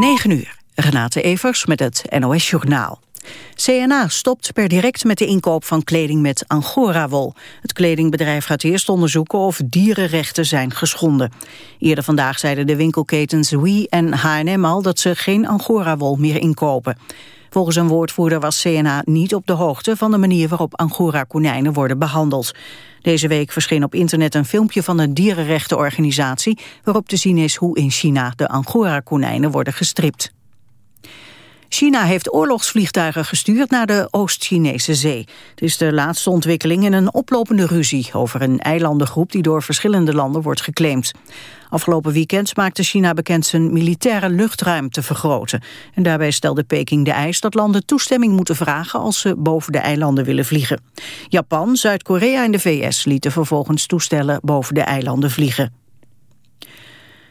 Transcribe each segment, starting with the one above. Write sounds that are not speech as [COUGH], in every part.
9 uur. Renate Evers met het NOS Journaal. CNA stopt per direct met de inkoop van kleding met Angora-wol. Het kledingbedrijf gaat eerst onderzoeken of dierenrechten zijn geschonden. Eerder vandaag zeiden de winkelketens Wie en H&M al dat ze geen Angora-wol meer inkopen. Volgens een woordvoerder was CNA niet op de hoogte van de manier waarop Angora-konijnen worden behandeld. Deze week verscheen op internet een filmpje van een dierenrechtenorganisatie waarop te zien is hoe in China de Angora-konijnen worden gestript. China heeft oorlogsvliegtuigen gestuurd naar de Oost-Chinese zee. Het is de laatste ontwikkeling in een oplopende ruzie over een eilandengroep die door verschillende landen wordt geclaimd. Afgelopen weekend maakte China bekend zijn militaire luchtruim te vergroten. En daarbij stelde Peking de eis dat landen toestemming moeten vragen als ze boven de eilanden willen vliegen. Japan, Zuid-Korea en de VS lieten vervolgens toestellen boven de eilanden vliegen.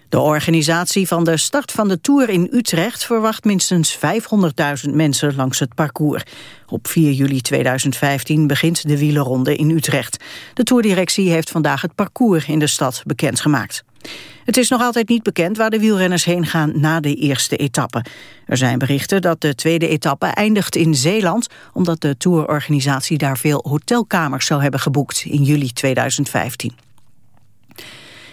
De organisatie van de start van de Tour in Utrecht verwacht minstens 500.000 mensen langs het parcours. Op 4 juli 2015 begint de wielerronde in Utrecht. De Tourdirectie heeft vandaag het parcours in de stad bekendgemaakt. Het is nog altijd niet bekend waar de wielrenners heen gaan na de eerste etappe. Er zijn berichten dat de tweede etappe eindigt in Zeeland... omdat de tourorganisatie daar veel hotelkamers zou hebben geboekt in juli 2015.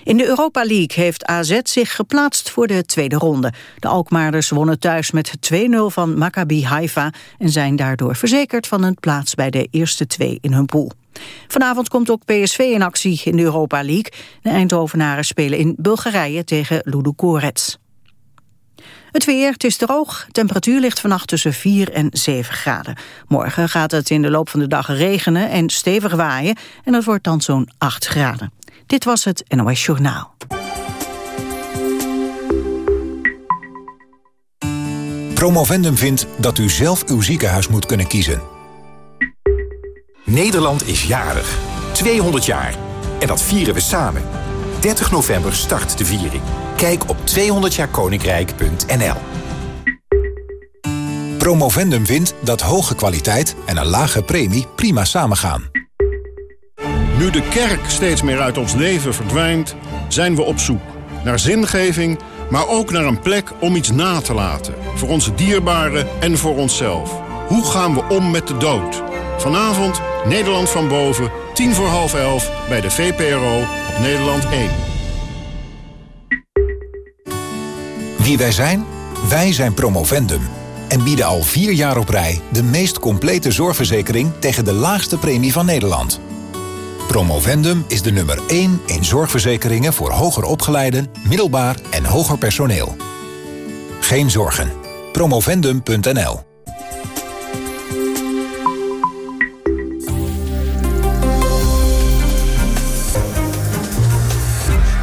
In de Europa League heeft AZ zich geplaatst voor de tweede ronde. De Alkmaarders wonnen thuis met 2-0 van Maccabi Haifa... en zijn daardoor verzekerd van een plaats bij de eerste twee in hun pool. Vanavond komt ook PSV in actie in de Europa League. De Eindhovenaren spelen in Bulgarije tegen Ludogorets. Het weer, het is droog. Temperatuur ligt vannacht tussen 4 en 7 graden. Morgen gaat het in de loop van de dag regenen en stevig waaien. En dat wordt dan zo'n 8 graden. Dit was het NOS Journaal. Promovendum vindt dat u zelf uw ziekenhuis moet kunnen kiezen. Nederland is jarig. 200 jaar. En dat vieren we samen. 30 november start de viering. Kijk op 200jaarkoninkrijk.nl Promovendum vindt dat hoge kwaliteit en een lage premie prima samengaan. Nu de kerk steeds meer uit ons leven verdwijnt, zijn we op zoek naar zingeving, maar ook naar een plek om iets na te laten. Voor onze dierbaren en voor onszelf. Hoe gaan we om met de dood? Vanavond Nederland van Boven, tien voor half elf bij de VPRO op Nederland 1. Wie wij zijn? Wij zijn Promovendum. En bieden al vier jaar op rij de meest complete zorgverzekering tegen de laagste premie van Nederland. Promovendum is de nummer 1 in zorgverzekeringen voor hoger opgeleiden, middelbaar en hoger personeel. Geen zorgen. Promovendum.nl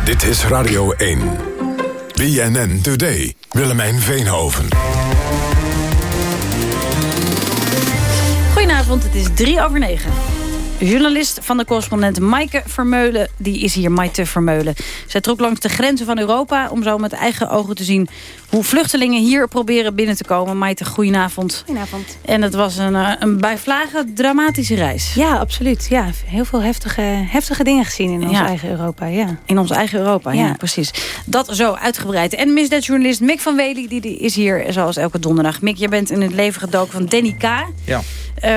Dit is Radio 1. BNN Today. Willemijn Veenhoven. Goedenavond, het is drie over negen. Journalist van de correspondent Maaike Vermeulen, die is hier, Maaike Vermeulen. Zij trok langs de grenzen van Europa om zo met eigen ogen te zien... hoe vluchtelingen hier proberen binnen te komen. Maaike, goedenavond. Goedenavond. En het was een, eh, een bij vlagen dramatische reis. Ja, absoluut. Ja, heel veel heftige, heftige dingen gezien in ons eigen Europa. Ja. In ons eigen Europa, ja. precies. Dat zo uitgebreid. En misdaadjournalist Mick van Wely, die, die is hier zoals elke donderdag. Mick, jij bent in het leven gedoken van Danny K. Ja.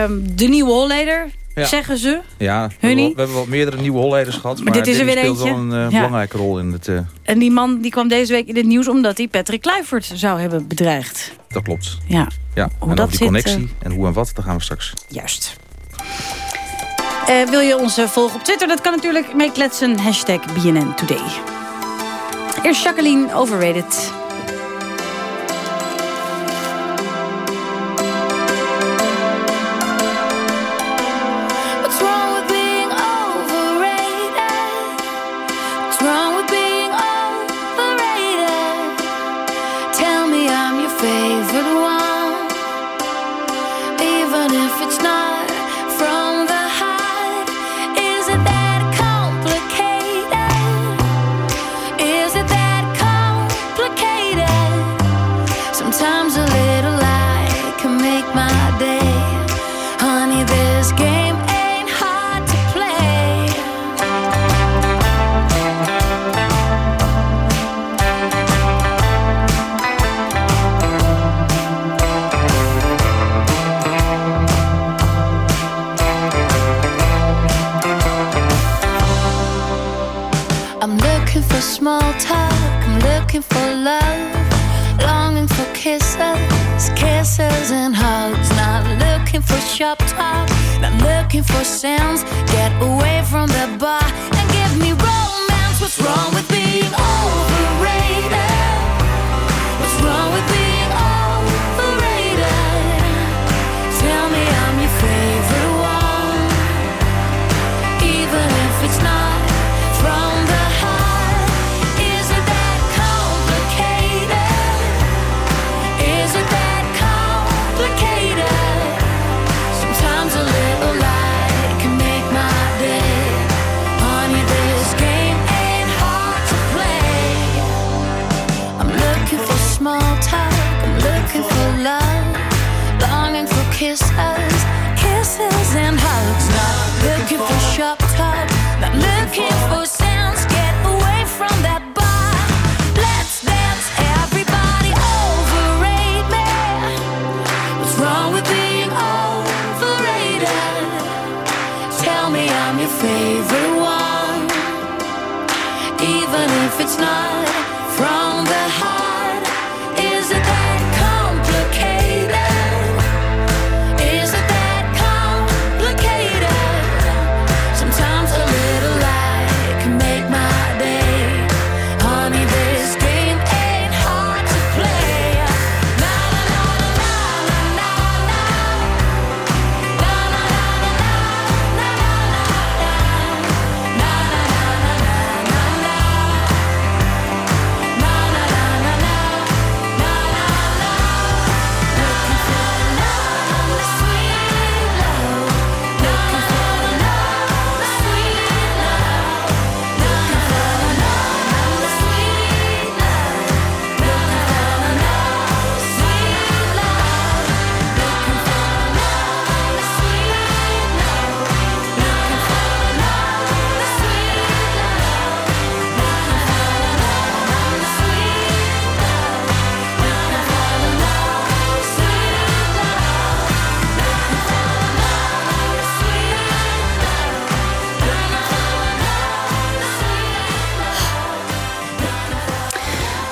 Um, de nieuwe Holleder zeggen ze. Ja, we hebben, wel, we hebben wel meerdere nieuwe holleders gehad. Maar, dit is er weer speelt wel een uh, belangrijke rol in het... Uh... En die man die kwam deze week in het nieuws omdat hij Patrick Kluivert zou hebben bedreigd. Dat klopt. Ja. ja. Hoe en dat die zit, connectie uh... en hoe en wat, daar gaan we straks. Juist. wil je ons volgen op Twitter? Dat kan natuurlijk meekletsen. Hashtag BNN Today. Eerst Jacqueline Overrated. For shop talk, not looking for sounds. Get away from the bar and give me romance. What's wrong with being overrated?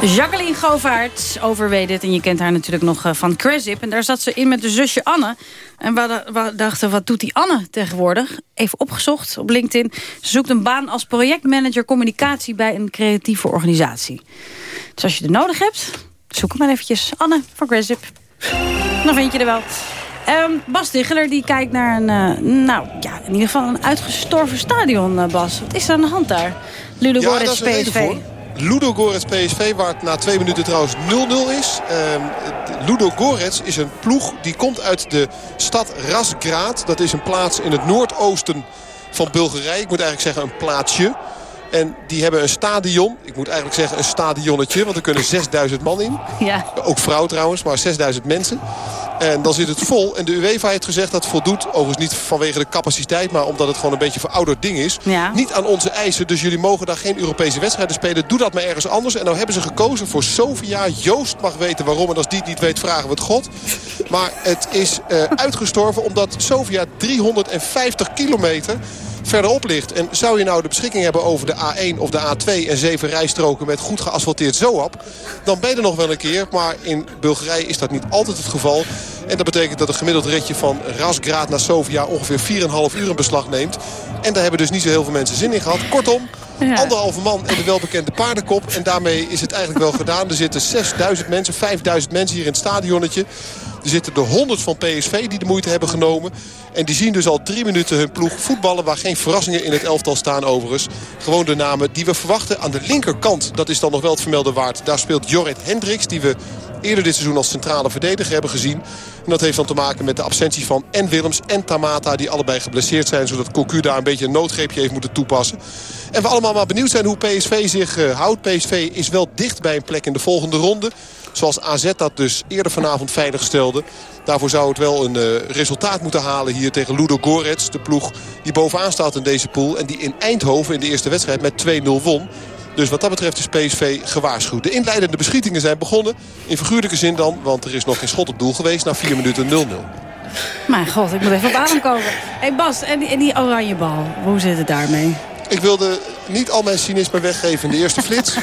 Jacqueline Govaert overweed het. En je kent haar natuurlijk nog eh, van Cresip. En daar zat ze in met de zusje Anne. En we, dachten, wat doet die Anne tegenwoordig? Even opgezocht op LinkedIn. Ze zoekt een baan als projectmanager communicatie bij een creatieve organisatie. Dus als je het nodig hebt, zoek hem maar eventjes. Anne van Cresip. Dan vind je er wel. Um, Bas Dicheler die kijkt naar een, uh, nou ja, in ieder geval een uitgestorven stadion, uh, Bas. Wat is er aan de hand daar? Ludo ja, PSV. Ludo Gorets PSV, waar het na twee minuten trouwens 0-0 is. Uh, Ludo Gorets is een ploeg die komt uit de stad Razgrad. Dat is een plaats in het noordoosten van Bulgarije. Ik moet eigenlijk zeggen een plaatsje. En die hebben een stadion. Ik moet eigenlijk zeggen een stadionnetje. Want er kunnen 6000 man in. Ja. Ook vrouw trouwens, maar 6000 mensen. En dan zit het vol. En de UEFA heeft gezegd dat voldoet. Overigens niet vanwege de capaciteit. Maar omdat het gewoon een beetje verouderd ding is. Niet aan onze eisen. Dus jullie mogen daar geen Europese wedstrijden spelen. Doe dat maar ergens anders. En nou hebben ze gekozen voor Sofia. Joost mag weten waarom. En als die het niet weet vragen we het God. Maar het is uh, uitgestorven omdat Sofia 350 kilometer verderop ligt. En zou je nou de beschikking hebben over de A1 of de A2 en zeven rijstroken met goed geasfalteerd zoap... dan ben je er nog wel een keer. Maar in Bulgarije is dat niet altijd het geval. En dat betekent dat een gemiddeld ritje van Rasgrad naar Sofia ongeveer 4,5 uur in beslag neemt. En daar hebben dus niet zo heel veel mensen zin in gehad. Kortom, Anderhalve man en de welbekende paardenkop. En daarmee is het eigenlijk wel gedaan. Er zitten 6000 mensen, 5000 mensen hier in het stadionnetje. Er zitten de 100 van PSV die de moeite hebben genomen. En die zien dus al drie minuten hun ploeg voetballen... waar geen verrassingen in het elftal staan overigens. Gewoon de namen die we verwachten. Aan de linkerkant, dat is dan nog wel het vermelden waard... daar speelt Jorrit Hendricks, die we eerder dit seizoen als centrale verdediger hebben gezien. En dat heeft dan te maken met de absentie van en Willems en Tamata... die allebei geblesseerd zijn, zodat Cocu daar een beetje een noodgreepje heeft moeten toepassen. En we allemaal maar benieuwd zijn hoe PSV zich uh, houdt. PSV is wel dicht bij een plek in de volgende ronde. Zoals AZ dat dus eerder vanavond veilig stelde. Daarvoor zou het wel een uh, resultaat moeten halen hier tegen Ludo Gorets. De ploeg die bovenaan staat in deze pool. En die in Eindhoven in de eerste wedstrijd met 2-0 won. Dus wat dat betreft is PSV gewaarschuwd. De inleidende beschietingen zijn begonnen. In figuurlijke zin dan, want er is nog geen schot op doel geweest. Na 4 minuten 0-0. Mijn god, ik moet even op adem komen. Hé hey Bas, en die, en die oranje bal, hoe zit het daarmee? Ik wilde niet al mijn cynisme weggeven in de eerste flits. [LAUGHS]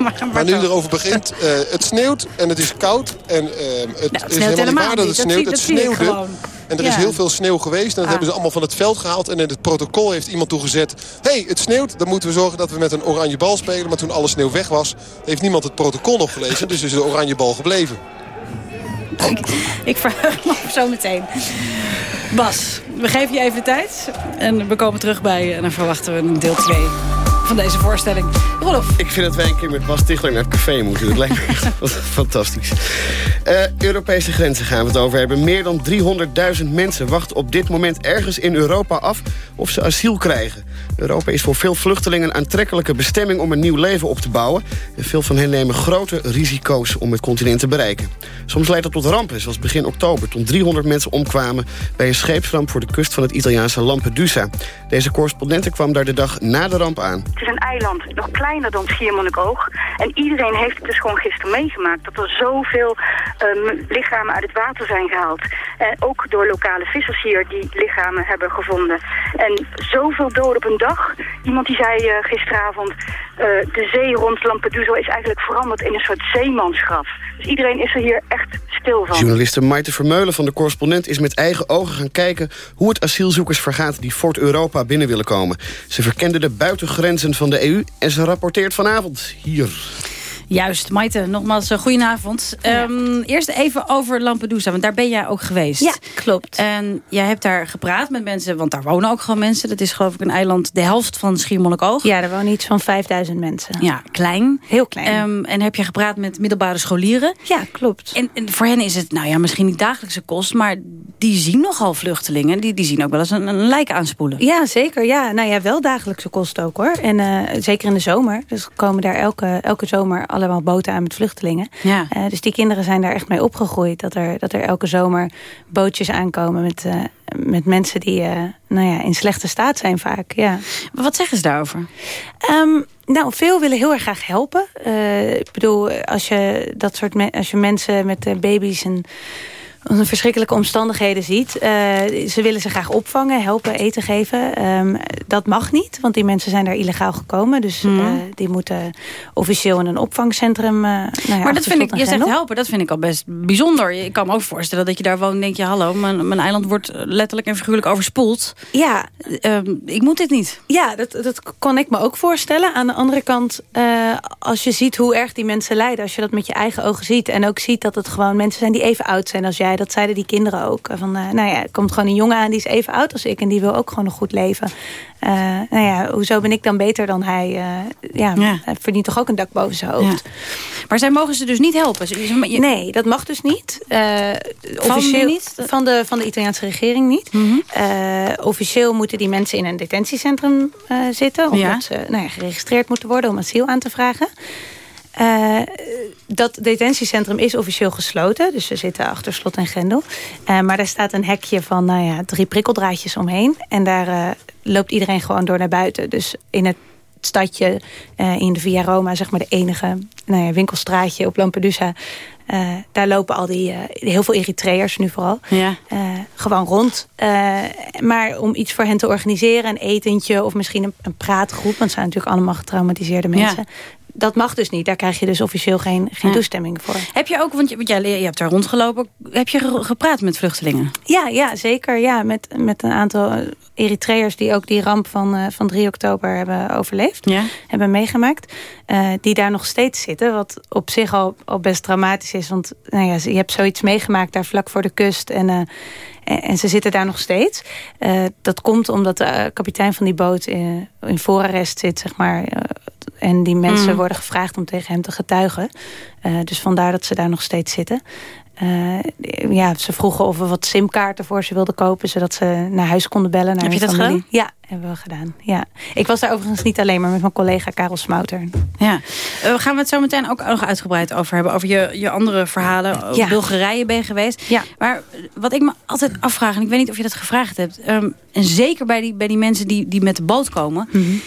[LAUGHS] maar nu erover begint. Uh, het sneeuwt en het is koud. En uh, het, nou, het is helemaal niet waar dat het sneeuwt. Het sneeuwde. En er is heel veel sneeuw geweest. En dat ah. hebben ze allemaal van het veld gehaald. En in het protocol heeft iemand toegezet... hé, hey, het sneeuwt, dan moeten we zorgen dat we met een oranje bal spelen. Maar toen alle sneeuw weg was, heeft niemand het protocol nog gelezen. Dus is de oranje bal gebleven. Ik, ik verheug me zo meteen. Bas, we geven je even de tijd. En we komen terug bij je en dan verwachten we een deel 2 van deze voorstelling. Rolf. Ik vind dat wij een keer met Bas Tichler naar het café moeten. Dat lijkt me echt [LAUGHS] fantastisch. Uh, Europese grenzen gaan we het over hebben. Meer dan 300.000 mensen wachten op dit moment ergens in Europa af... of ze asiel krijgen. Europa is voor veel vluchtelingen een aantrekkelijke bestemming... om een nieuw leven op te bouwen. En veel van hen nemen grote risico's om het continent te bereiken. Soms leidt dat tot rampen, zoals begin oktober... toen 300 mensen omkwamen bij een scheepsramp... voor de kust van het Italiaanse Lampedusa. Deze correspondente kwam daar de dag na de ramp aan. Is een eiland, nog kleiner dan Schiermonnikoog. En iedereen heeft het dus gewoon gisteren meegemaakt... dat er zoveel um, lichamen uit het water zijn gehaald. En ook door lokale vissers hier die lichamen hebben gevonden. En zoveel doden op een dag. Iemand die zei uh, gisteravond... Uh, de zee rond Lampedusa is eigenlijk veranderd in een soort zeemansgraf. Dus iedereen is er hier echt stil van. Journaliste Maite Vermeulen van de correspondent is met eigen ogen gaan kijken... hoe het asielzoekers vergaat die Fort Europa binnen willen komen. Ze verkende de buitengrenzen van de EU en ze rapporteert vanavond hier. Juist, Maite, nogmaals, uh, goedenavond. Ehm, eerst even over Lampedusa, want daar ben jij ook geweest. Ja, klopt. En jij hebt daar gepraat met mensen, want daar wonen ook gewoon mensen. Dat is geloof ik een eiland, de helft van Schiermonnikoog. Ja, daar wonen iets van 5000 mensen. Ja, klein. Heel klein. Um, en heb je gepraat met middelbare scholieren. Ja, klopt. En, en, voor hen is het, nou ja, misschien niet dagelijkse kost... maar die zien nogal vluchtelingen. Die, die zien ook wel eens een, een lijk aanspoelen. Ja, zeker. Ja, nou ja, wel dagelijkse kost ook hoor. En uh, zeker in de zomer. Dus komen daar elke, elke zomer allemaal boten aan met vluchtelingen. Ja. Uh, dus die kinderen zijn daar echt mee opgegroeid. Dat er, dat er elke zomer bootjes aankomen met, uh, met mensen die uh, nou ja, in slechte staat zijn vaak. Ja. Wat zeggen ze daarover? Um, nou, veel willen heel erg graag helpen. ik bedoel, als je, dat soort als je mensen met baby's en verschrikkelijke omstandigheden ziet. Uh, ze willen ze graag opvangen, helpen, eten geven. Um, dat mag niet, want die mensen zijn daar illegaal gekomen. Dus mm. uh, die moeten officieel in een opvangcentrum. Uh, nou ja, maar dat vind ik, je zegt helpen, dat vind ik al best bijzonder. Ik kan me ook voorstellen dat je daar woont en denk je... hallo, mijn, mijn eiland wordt letterlijk en figuurlijk overspoeld. Ja. Um, ik moet dit niet. Ja, dat, dat kon ik me ook voorstellen. Aan de andere kant, als je ziet hoe erg die mensen lijden... als je dat met je eigen ogen ziet... en ook ziet dat het gewoon mensen zijn die even oud zijn als jij dat zeiden die kinderen ook. Van, uh, nou ja, er komt gewoon een jongen aan die is even oud als ik... en die wil ook gewoon een goed leven. Uh, nou ja, hoezo ben ik dan beter dan hij? Uh, ja, hij verdient toch ook een dak boven zijn hoofd. Ja. Maar zij mogen ze dus niet helpen? Nee, dat mag dus niet. officieel niet? Van de, van de Italiaanse regering niet. Mm -hmm. officieel moeten die mensen in een detentiecentrum zitten... omdat ze nou ja, geregistreerd moeten worden om asiel aan te vragen. Uh, dat detentiecentrum is officieel gesloten. Dus we zitten achter slot en grendel. Uh, maar daar staat een hekje van nou ja, drie prikkeldraadjes omheen. En daar uh, loopt iedereen gewoon door naar buiten. Dus in het stadje, in de Via Roma, zeg maar de enige nou ja, winkelstraatje op Lampedusa... daar lopen al die, heel veel Eritreërs nu vooral, ja. gewoon rond. maar om iets voor hen te organiseren, een etentje of misschien een, een praatgroep... want het zijn natuurlijk allemaal getraumatiseerde mensen... Dat mag dus niet. Daar krijg je dus officieel geen, geen toestemming voor. Heb je ook, want je, want je hebt daar rondgelopen... heb je gepraat met vluchtelingen? Ja, ja zeker. Ja, met, met een aantal Eritreërs... die ook die ramp van, uh, van 3 oktober hebben overleefd. Ja. Hebben meegemaakt. Uh, die daar nog steeds zitten. Wat op zich al, al best dramatisch is. Want nou ja, je hebt zoiets meegemaakt daar vlak voor de kust... en uh, en ze zitten daar nog steeds. Uh, dat komt omdat de kapitein van die boot in, in voorarrest zit, zeg maar, en die mensen mm. worden gevraagd om tegen hem te getuigen. Uh, dus vandaar dat ze daar nog steeds zitten. Uh, ja, ze vroegen of we wat simkaarten voor ze wilden kopen... zodat ze naar huis konden bellen. Naar Heb je dat familie. gedaan? Ja, hebben we gedaan. Ja. Ik was daar overigens niet alleen, maar met mijn collega Karel Smouter. Ja. Uh, we gaan we het zo meteen ook nog uitgebreid over hebben. Over je, je andere verhalen. Over ja. Bulgarije ben je geweest. Ja. Maar wat ik me altijd afvraag, en ik weet niet of je dat gevraagd hebt... Um, en zeker bij die, bij die mensen die, die met de boot komen... Mm -hmm.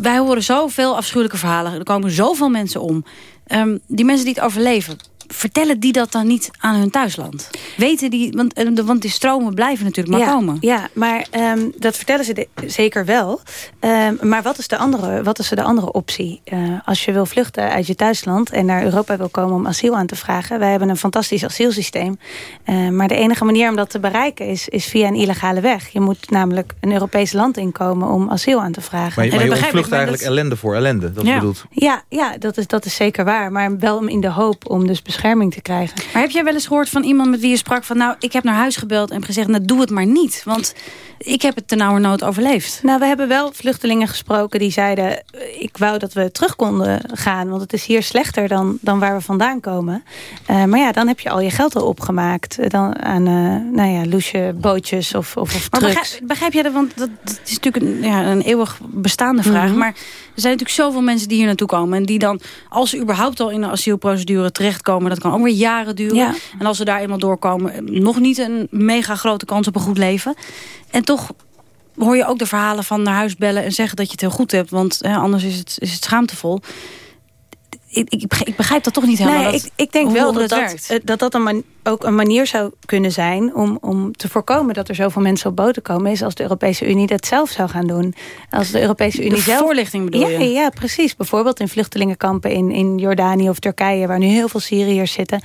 Wij horen zoveel afschuwelijke verhalen. Er komen zoveel mensen om. Um, die mensen die het overleven, vertellen die dat dan niet aan hun thuisland? Weten die, want, eh, want die stromen blijven natuurlijk maar komen. Ja, maar um, dat vertellen ze zeker wel. Um, maar wat is de andere, wat is de andere optie? Uh, als je wil vluchten uit je thuisland en naar Europa wil komen om asiel aan te vragen. Wij hebben een fantastisch asielsysteem. Uh, maar de enige manier om dat te bereiken is, is via een illegale weg. Je moet namelijk een Europees land inkomen om asiel aan te vragen. Maar, je, maar je ontvlucht eigenlijk ellende voor ellende, dat ja. bedoelt. Ja, ja dat, is, dat is zeker waar. Maar wel in de hoop om dus bescherming te krijgen. Maar heb jij wel eens gehoord van iemand met wie je sprak van... nou, ik heb naar huis gebeld en gezegd, nou, doe het maar niet. Want ik heb het nood overleefd. Nou, we hebben wel vluchtelingen gesproken die zeiden... ik wou dat we terug konden gaan, want het is hier slechter dan, dan waar we vandaan komen. Uh, maar ja, dan heb je al je geld al opgemaakt. Dan aan, uh, nou ja, loesje bootjes of, of, of maar begrijp, begrijp, jij dat? Want dat, dat is natuurlijk een, ja, een eeuwig bestaande vraag. Mm -hmm. Maar er zijn natuurlijk zoveel mensen die hier naartoe komen... en die dan, als ze überhaupt al in een asielprocedure terechtkomen... dat kan ook weer jaren duren. Ja. En als ze daar eenmaal doorkomen... nog niet een mega grote kans op een goed leven. En toch hoor je ook de verhalen van naar huis bellen... en zeggen dat je het heel goed hebt, want hè, anders is het, is het schaamtevol ik, ik, ik, begrijp dat toch niet helemaal. Nee, dat, ik, ik denk wel dat dat, dat, dat een ook een manier zou kunnen zijn... Om, om te voorkomen dat er zoveel mensen op boten komen... is als de Europese Unie dat zelf zou gaan doen. Als de Europese Unie de zelf... voorlichting bedoel ja, je? Ja, precies. Bijvoorbeeld in vluchtelingenkampen in, in Jordanië of Turkije... waar nu heel veel Syriërs zitten.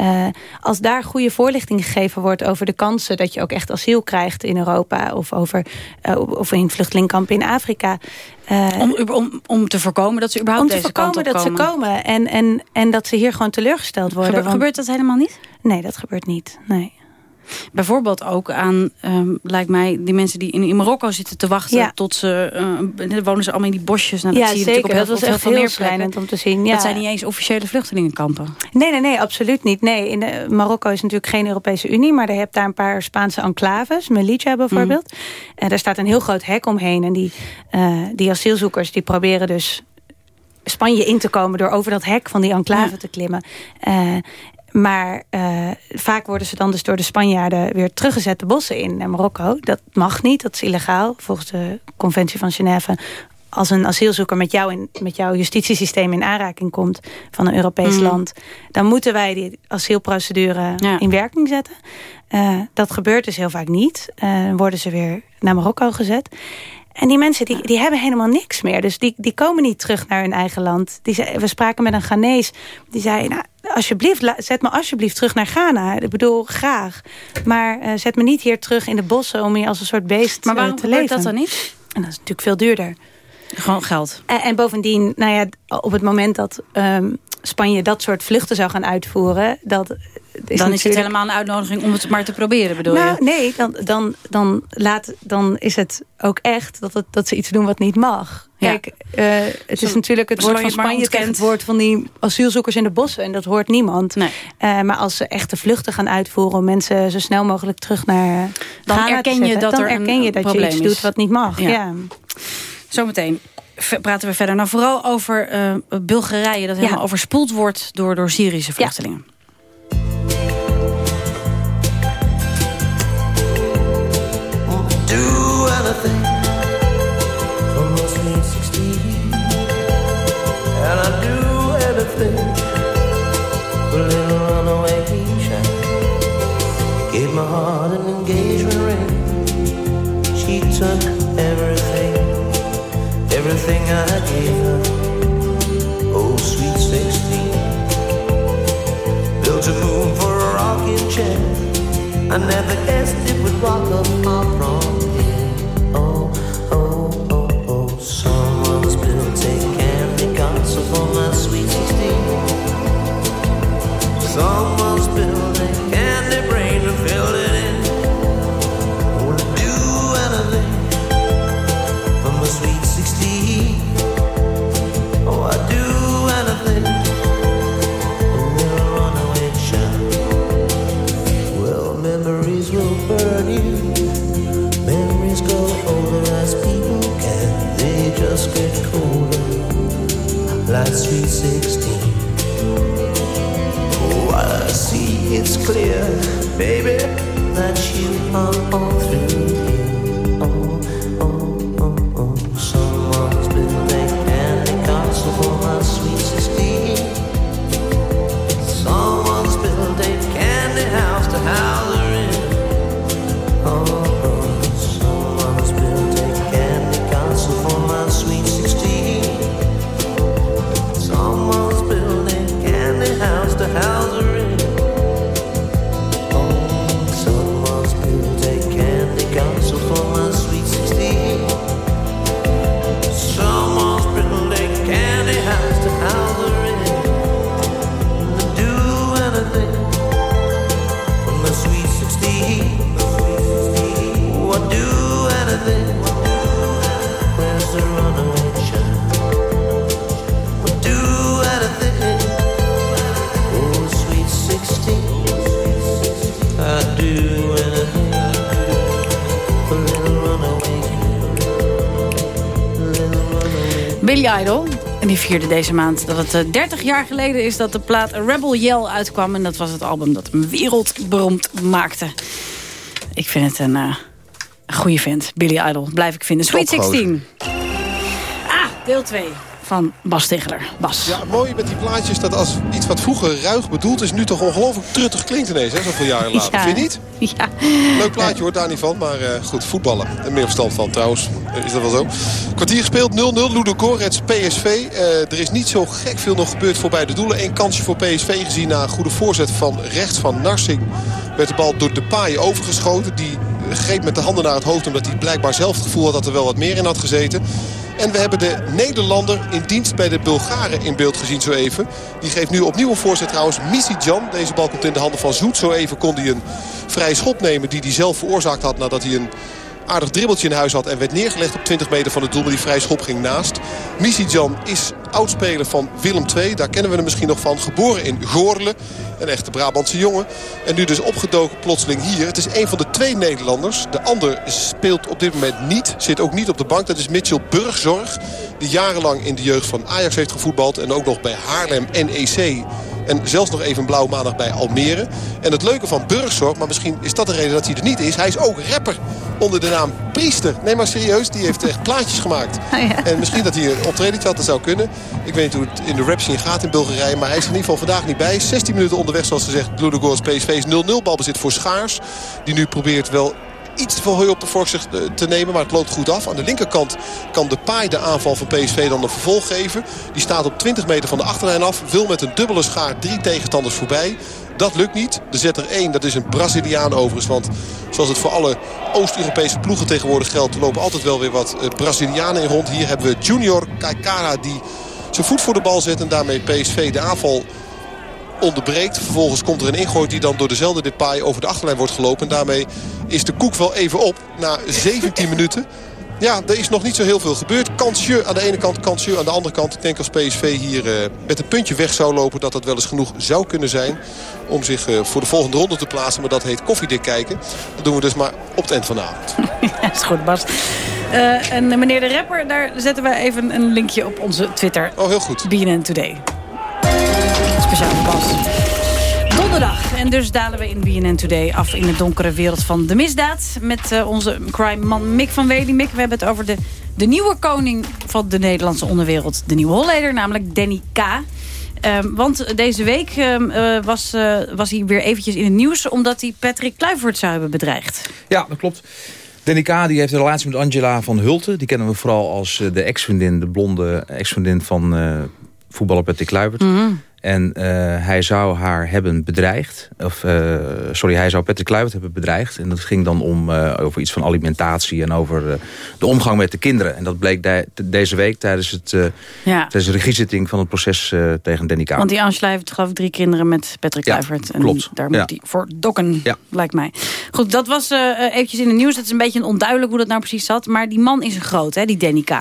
Uh, als daar goede voorlichting gegeven wordt over de kansen... dat je ook echt asiel krijgt in Europa... of, over, uh, of in vluchtelingkampen in Afrika... Uh, om, om, om te voorkomen dat ze überhaupt deze kant op komen. Om te voorkomen dat ze komen. En, en, en dat ze hier gewoon teleurgesteld worden. Gebe want... Gebeurt dat helemaal niet? Nee, dat gebeurt niet. Nee. Bijvoorbeeld ook aan, um, lijkt mij, die mensen die in, in Marokko zitten te wachten... Ja. tot ze, uh, dan wonen ze allemaal in die bosjes. Nou, dat ja, zie je zeker. Op heel, dat was echt heel heel schrijnend om te zien. Ja. Dat zijn niet eens officiële vluchtelingenkampen. Nee, nee, nee, absoluut niet. Nee, in de, Marokko is natuurlijk geen Europese Unie... maar je hebt daar een paar Spaanse enclaves, Melilla bijvoorbeeld. Mm. En daar staat een heel groot hek omheen. En die, uh, die asielzoekers die proberen dus Spanje in te komen... door over dat hek van die enclave ja. te klimmen. Uh, maar uh, vaak worden ze dan dus door de Spanjaarden weer teruggezet de bossen in naar Marokko. Dat mag niet, dat is illegaal volgens de conventie van Genève. Als een asielzoeker met, jou in, met jouw justitiesysteem in aanraking komt van een Europees mm. land... dan moeten wij die asielprocedure ja. in werking zetten. Uh, dat gebeurt dus heel vaak niet. Uh, dan worden ze weer naar Marokko gezet. En die mensen die, die hebben helemaal niks meer. Dus die, die komen niet terug naar hun eigen land. Die zei, we spraken met een Ghanese. Die zei, nou, alsjeblieft, zet me alsjeblieft terug naar Ghana. Ik bedoel, graag. Maar uh, zet me niet hier terug in de bossen om hier als een soort beest maar waarom uh, te leven. dat dan niet? En dat is natuurlijk veel duurder. Gewoon geld. En, en bovendien, nou ja, op het moment dat um, Spanje dat soort vluchten zou gaan uitvoeren... Dat is dan is natuurlijk... het helemaal een uitnodiging om het maar te proberen, bedoel nou, je? Nee, dan, dan, dan, laat, dan is het ook echt dat, het, dat ze iets doen wat niet mag. Ja. Kijk, uh, het Zo, is natuurlijk het woord van Spanje tegen het woord van die asielzoekers in de bossen. En dat hoort niemand. Nee. Uh, maar als ze echte vluchten gaan uitvoeren... om mensen zo snel mogelijk terug naar Dan Ghana erken te je dat dan er een erken je dat je iets is. doet wat niet mag. Ja. Ja. Zometeen praten we verder. Nou, vooral over uh, Bulgarije, dat helemaal Ja. overspoeld wordt door, door Syrische vluchtelingen. do anything for my sweet 16 and I do anything for a little runaway child gave my heart an engagement ring she took everything everything I gave her oh sweet 16 built a moon for a rocking chair. I never clear, baby, that you are all Billy Idol. En die vierde deze maand dat het 30 jaar geleden is... dat de plaat Rebel Yell uitkwam. En dat was het album dat hem wereldberoemd maakte. Ik vind het een, uh, goede vent. Billy Idol, blijf ik vinden. Sweet 16. Ah, deel 2 van Bas Tegeler. Bas. Ja, het mooie met die plaatjes dat als iets wat vroeger ruig bedoeld is... nu toch ongelooflijk truttig klinkt ineens, hè, zoveel jaren [LAUGHS] later. Vind je niet? Ja. Leuk plaatje hoort daar niet van, maar uh, goed, voetballen. En meer verstand van trouwens, uh, is dat wel zo. Kwartier gespeeld, 0-0, Ludo Gorets, PSV. Uh, er is niet zo gek veel nog gebeurd voor beide doelen. Eén kansje voor PSV gezien na een goede voorzet van rechts van Narsing. Werd de bal door de paai overgeschoten. Die greep met de handen naar het hoofd omdat hij blijkbaar zelf het gevoel had dat er wel wat meer in had gezeten. En we hebben de Nederlander in dienst bij de Bulgaren in beeld gezien zo even. Die geeft nu opnieuw een voorzet trouwens. Jan. Deze bal komt in de handen van Zoet. Zo even kon hij een vrije schop nemen die hij zelf veroorzaakt had nadat hij een aardig dribbeltje in huis had en werd neergelegd op 20 meter van het doel. Maar die vrije schop ging naast. Jan is oudspeler van Willem II. Daar kennen we hem misschien nog van. Geboren in Goorle. Een echte Brabantse jongen. En nu dus opgedoken plotseling hier. Het is een van de twee Nederlanders. De ander speelt op dit moment niet. Zit ook niet op de bank. Dat is Mitchell Burgzorg. Die jarenlang in de jeugd van Ajax heeft gevoetbald. En ook nog bij Haarlem NEC en zelfs nog even blauw maandag bij Almere. En het leuke van Burgzorg, maar misschien is dat de reden dat hij er niet is. Hij is ook rapper onder de naam Priester. Nee, maar serieus, die heeft echt plaatjes gemaakt. [LAUGHS] Oh en misschien dat hij een optreden had, dat zou kunnen. Ik weet niet hoe het in de rap scene gaat in Bulgarije. Maar hij is er in ieder geval vandaag niet bij. 16 minuten onderweg, zoals gezegd. Ludogorets PSV is 0-0. Balbezit voor Schaars. Die nu probeert wel iets te veel op de vork te nemen. Maar het loopt goed af. Aan de linkerkant kan de paai de aanval van PSV dan een vervolg geven. Die staat op 20 meter van de achterlijn af. Wil met een dubbele schaar drie tegenstanders voorbij. Dat lukt niet. De zet er één, dat is een Braziliaan overigens. Want zoals het voor alle Oost-Europese ploegen tegenwoordig geldt... lopen altijd wel weer wat eh, Brazilianen in rond. Hier hebben we Junior Kaikara die zijn voet voor de bal zet... en daarmee PSV de aanval onderbreekt. Vervolgens komt er een ingooi die dan door dezelfde Depay over de achterlijn wordt gelopen. En daarmee is de koek wel even op na 17 [LAUGHS] minuten. Ja, er is nog niet zo heel veel gebeurd. Kansje aan de ene kant, kansje aan de andere kant. Ik denk als PSV hier uh, met een puntje weg zou lopen... dat dat wel eens genoeg zou kunnen zijn om zich uh, voor de volgende ronde te plaatsen. Maar dat heet koffiedik kijken. Dat doen we dus maar op het eind van de avond. [LAUGHS] Ja, is goed, Bas. Uh, en meneer de rapper, daar zetten we even een linkje op onze Twitter. Oh, heel goed. BNN Today. Bas. Donderdag. En dus dalen we in BNN Today af in de donkere wereld van de misdaad. Met uh, onze crime-man Mick van Wely. Mick, we hebben het over de, de nieuwe koning van de Nederlandse onderwereld. De nieuwe Holleder, namelijk Danny K. Um, want deze week um, uh, was, uh, was hij weer eventjes in het nieuws... omdat hij Patrick Kluivert zou hebben bedreigd. Ja, dat klopt. Danny K. die heeft een relatie met Angela van Hulten. Die kennen we vooral als de ex-vriendin, de blonde ex-vriendin van voetballer Patrick Kluivert. Mm -hmm. En uh, hij zou haar hebben bedreigd. Of, uh, sorry, hij zou Patrick Kluivert hebben bedreigd. En dat ging dan om uh, over iets van alimentatie en over de omgang met de kinderen. En dat bleek de, deze week tijdens, het, ja. tijdens de regiezitting van het proces tegen Danny K. Want die geloof ik drie kinderen met Patrick ja, Kluivert. En klopt. daar moet hij voor dokken, lijkt mij. Goed, dat was eventjes in het nieuws. Het is een beetje onduidelijk hoe dat nou precies zat. Maar die man is een groot, hè, die Danny K.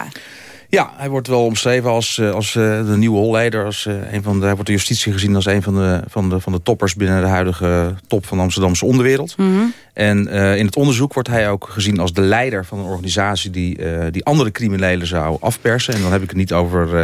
Ja, hij wordt wel omschreven als, eh, als uh, de nieuwe Holleder. Als, uh, een van de, hij wordt de justitie gezien als een van de, van, de, van de toppers... binnen de huidige top van de Amsterdamse onderwereld. Mm -hmm. En uh, in het onderzoek wordt hij ook gezien als de leider van een organisatie... die, die andere criminelen zou afpersen. En dan heb ik het niet over uh,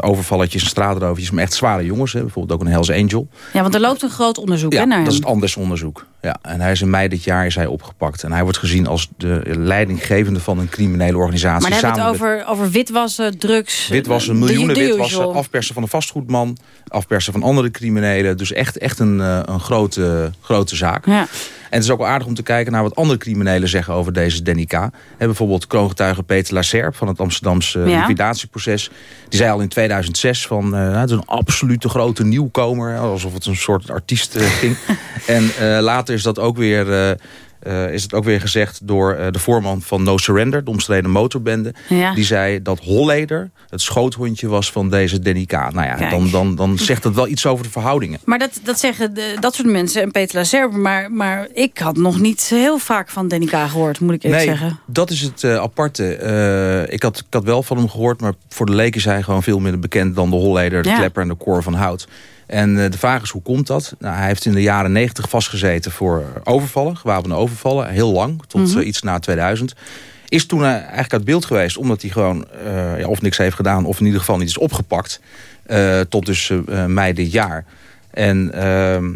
overvalletjes en straatrovertjes. Maar echt zware jongens. Hè. Bijvoorbeeld ook een Hells Angel. Ja, want er loopt een groot onderzoek ja, hè, naar dat hem. is het Anders onderzoek. Ja, en hij is in mei dit jaar is hij opgepakt. En hij wordt gezien als de leidinggevende van een criminele organisatie. Maar hebben het over, over witwassen, drugs. Witwassen, miljoenen witwassen, afpersen van een vastgoedman. Afpersen van andere criminelen. Dus echt, echt een, uh, een grote, grote zaak. Ja. En het is ook wel aardig om te kijken naar wat andere criminelen zeggen over deze Danny K. En bijvoorbeeld kroongetuige Peter Lacerbe van het Amsterdamse ja. liquidatieproces. Die zei al in 2006 van uh, het is een absolute grote nieuwkomer. Alsof het een soort artiest uh, ging. [LAUGHS] en uh, later is dat ook weer uh, is het ook weer gezegd door uh, de voorman van No Surrender, de omstreden motorbende. Ja. Die zei dat Holleder het schoothondje was van deze Danny K. Nou ja, dan, dan, dan zegt dat wel iets over de verhoudingen. Maar dat, dat zeggen de, dat soort mensen en Peter Lacerbe. Maar, maar ik had nog niet heel vaak van Danny K. gehoord, moet ik even nee, zeggen. dat is het uh, aparte. ik, had, ik had wel van hem gehoord, maar voor de leken is hij gewoon veel minder bekend dan de Holleder, de ja. Klepper en de Cor van Hout. En uh, de vraag is, hoe komt dat? Nou, hij heeft in de jaren 90 vastgezeten voor overvallen, gewapende overvallen. Heel lang, tot mm -hmm. uh, iets na 2000. is toen eigenlijk uit beeld geweest. Omdat hij gewoon ja, of niks heeft gedaan. Of in ieder geval niet is opgepakt. tot dus mei dit jaar. En ehm,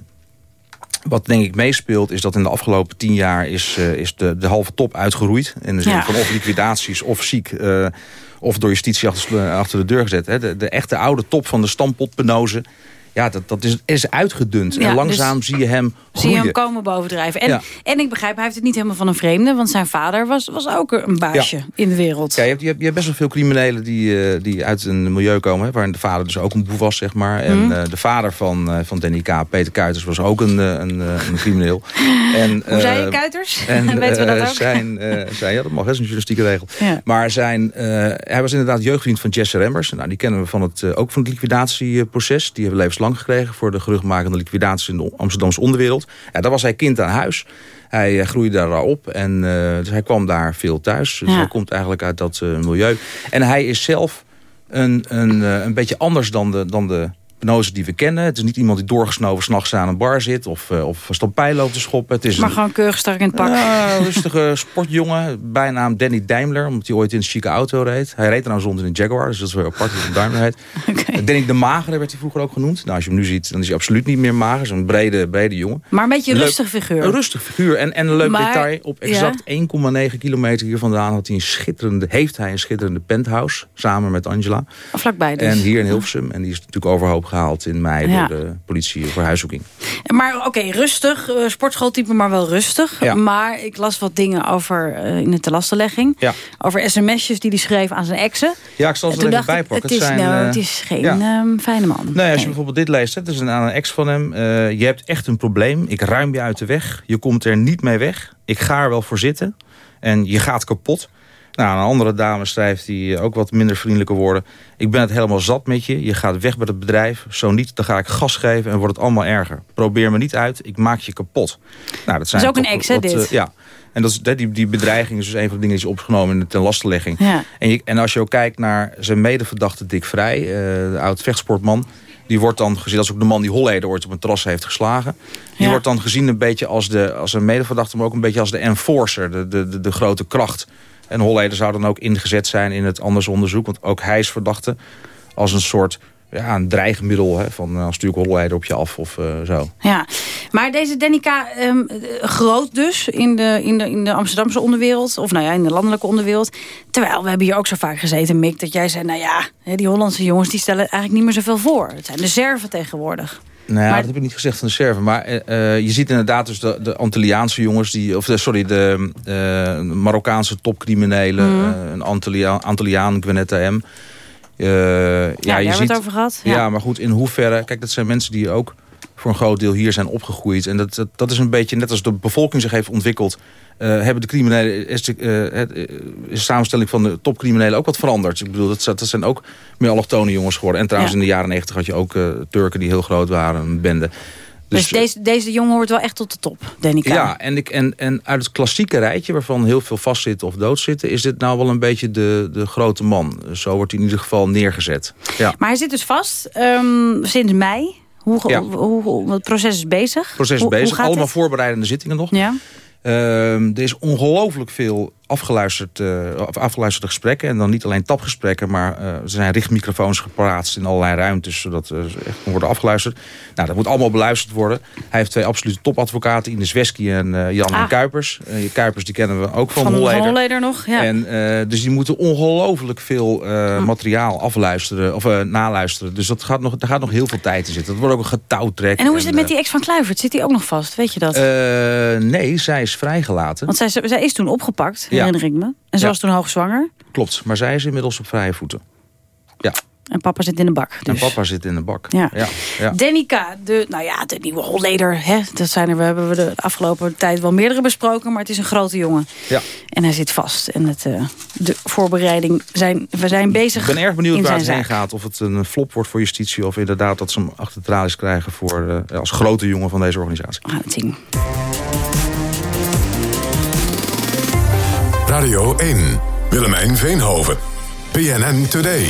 wat denk ik meespeelt is dat in de afgelopen tien jaar... is, is de, de halve top uitgeroeid. In de zin van of liquidaties of ziek of door justitie achter, achter de deur gezet. Hè. De, de, echte oude top van de stampotpenose ja, dat, dat is, is uitgedund. en langzaam dus zie je hem Zie je hem komen bovendrijven. En, en ik begrijp, hij heeft het niet helemaal van een vreemde. Want zijn vader was, was ook een baasje in de wereld. Ja, je hebt, je hebt, best wel veel criminelen die, uh, die uit een milieu komen. Hè, waarin de vader dus ook een boef was, zeg maar. En uh, de vader van, uh, van Danny K., Peter Kuiters, was ook een, een, een crimineel. [LAUGHS] En, Hoe zei je, Kuiters? En, [LAUGHS] Weten we dat ook? Zijn, zijn, ja, dat mag, dat is een journalistieke regel. Maar zijn, hij was inderdaad jeugdvriend van Jesse Rembers. Nou, die kennen we van het, ook van het liquidatieproces. Die hebben levenslang gekregen voor de geruchtmakende liquidatie in de Amsterdamse onderwereld. Ja, daar was hij kind aan huis. Hij eh, groeide daar op en uh, dus hij kwam daar veel thuis. Dus hij komt eigenlijk uit dat uh, milieu. En hij is zelf een, een, een beetje anders dan de, dan de Penose die we kennen. Het is niet iemand die doorgesnoven s'nachts aan een bar zit... of, uh, of stampij loopt te schoppen. Het is maar gewoon keurig strak in het pak. Uh, rustige [LAUGHS] sportjongen. Bijnaam Danny Daimler, omdat hij ooit in een chique auto reed. Hij reed er nou zonder in een Jaguar, dus dat is weer apart dat hij Daimler heet. [LAUGHS] Okay. Danny de Magere werd hij vroeger ook genoemd. Nou, als je hem nu ziet, dan is hij absoluut niet meer mager. Zo'n brede, brede jongen. Maar een beetje een rustig figuur. Een rustig figuur. En, en een leuk detail. Op exact 1,9 kilometer hier vandaan had hij een schitterende, heeft hij een schitterende penthouse. Samen met Angela. Vlakbij dus. En hier in Hilversum. En die is natuurlijk overhoop gehaald in mei door de politie voor huiszoeking. Maar oké, rustig. Uh, sportschooltype, maar wel rustig. Maar ik las wat dingen over uh, in de telastenlegging. Ja. Over sms'jes die hij schreef aan zijn exen. Ja, ik zal ze er even bijpakken. Het, is, zijn, nou, het is geen um, fijne man. Nee, als je bijvoorbeeld dit leest. Het is een, aan een ex van hem. Uh, je hebt echt een probleem. Ik ruim je uit de weg. Je komt er niet mee weg. Ik ga er wel voor zitten. En je gaat kapot. Nou, een andere dame schrijft die ook wat minder vriendelijke woorden. Ik ben het helemaal zat met je. Je gaat weg bij het bedrijf. Zo niet, dan ga ik gas geven en wordt het allemaal erger. Probeer me niet uit. Ik maak je kapot. Nou, dat, zijn dat is ook een ex, hè, dit? Uh, ja. En dat is, die, die bedreiging is dus een van de dingen die is opgenomen in de tenlastenlegging. Ja. En, je, en als je ook kijkt naar zijn medeverdachte Dick Vrij, uh, de oud vechtsportman... Die wordt dan gezien, als ook de man die Holleder ooit op een terras heeft geslagen. Die wordt dan gezien een beetje als, de, als een medeverdachte, maar ook een beetje als de enforcer, de, de, de, de grote kracht. En Holleder zou dan ook ingezet zijn in het anders onderzoek. Want ook hij is verdachte als een soort ja, een dreigmiddel. Hè, van als stuur ik Holleder op je af of uh, zo. Ja, maar deze Dennika, um, groot dus in de, in, de, in de Amsterdamse onderwereld. Of nou ja, in de landelijke onderwereld. Terwijl we hebben hier ook zo vaak gezeten, Mick, dat jij zei... nou ja, die Hollandse jongens die stellen eigenlijk niet meer zoveel voor. Het zijn de Zerven tegenwoordig. Nou ja, dat heb ik niet gezegd van de server. Maar uh, je ziet inderdaad dus de, de Antilliaanse jongens... Die, of de, sorry, de uh, Marokkaanse topcriminelen. Mm. Uh, een Antilliaan, Antilliaan Gwenetta M. ja, ja je ziet, het over gehad. Ja. ja, maar goed, in hoeverre... Kijk, dat zijn mensen die ook voor een groot deel hier zijn opgegroeid. En dat, dat, dat is een beetje net als de bevolking zich heeft ontwikkeld... Uh, hebben de criminelen, is de, uh, het, is de samenstelling van de topcriminelen ook wat veranderd. Ik bedoel, dat, dat zijn ook meer allochtone jongens geworden. En trouwens in de jaren negentig had je ook Turken die heel groot waren, een bende. Dus, dus deze, deze jongen hoort wel echt tot de top, denk ik. Ja, en, ik, en, en uit het klassieke rijtje waarvan heel veel vastzitten of doodzitten... is dit nou wel een beetje de, de grote man. Zo wordt hij in ieder geval neergezet. Ja. Maar hij zit dus vast um, sinds mei. Hoe, ja. hoe, hoe, het proces is bezig? Het proces is bezig. Allemaal voorbereidende zittingen nog. Ja. Uh, er is ongelooflijk veel afgeluisterd, uh, afgeluisterde gesprekken. En dan niet alleen tapgesprekken, maar uh, er zijn richtmicrofoons geplaatst in allerlei ruimtes, zodat uh, ze echt worden afgeluisterd. Nou, dat moet allemaal beluisterd worden. Hij heeft twee absolute topadvocaten, Ines Wesky en Jan ah. en Kuipers. Kuipers die kennen we ook van, van Holleder. Van Holleder nog, ja. En, dus die moeten ongelooflijk veel hm. materiaal afluisteren, of naluisteren. Dus dat gaat nog, daar gaat nog heel veel tijd in zitten. Dat wordt ook een getouwtrek. En hoe is het met die ex van Kluivert? Zit hij ook nog vast? Weet je dat? nee, zij is vrijgelaten. Want zij, zij is toen opgepakt herinner ik me. En ze was toen hoogzwanger. Klopt, maar zij is inmiddels op vrije voeten. Ja. En papa zit in de bak. Dus. En papa zit in de bak. Ja. ja, de, nou ja, de nieuwe Holleder. Hè, dat zijn er, we hebben we de afgelopen tijd wel meerdere besproken. Maar het is een grote jongen. Ja. En hij zit vast. En het, uh, de voorbereiding, zijn, we zijn bezig Ik ben erg benieuwd waar het heen gaat. Of het een flop wordt voor justitie. Of inderdaad dat ze hem achter de tralies krijgen voor, uh, als grote jongen van deze organisatie. We gaan het zien. Radio 1. Willemijn Veenhoven. PNN Today.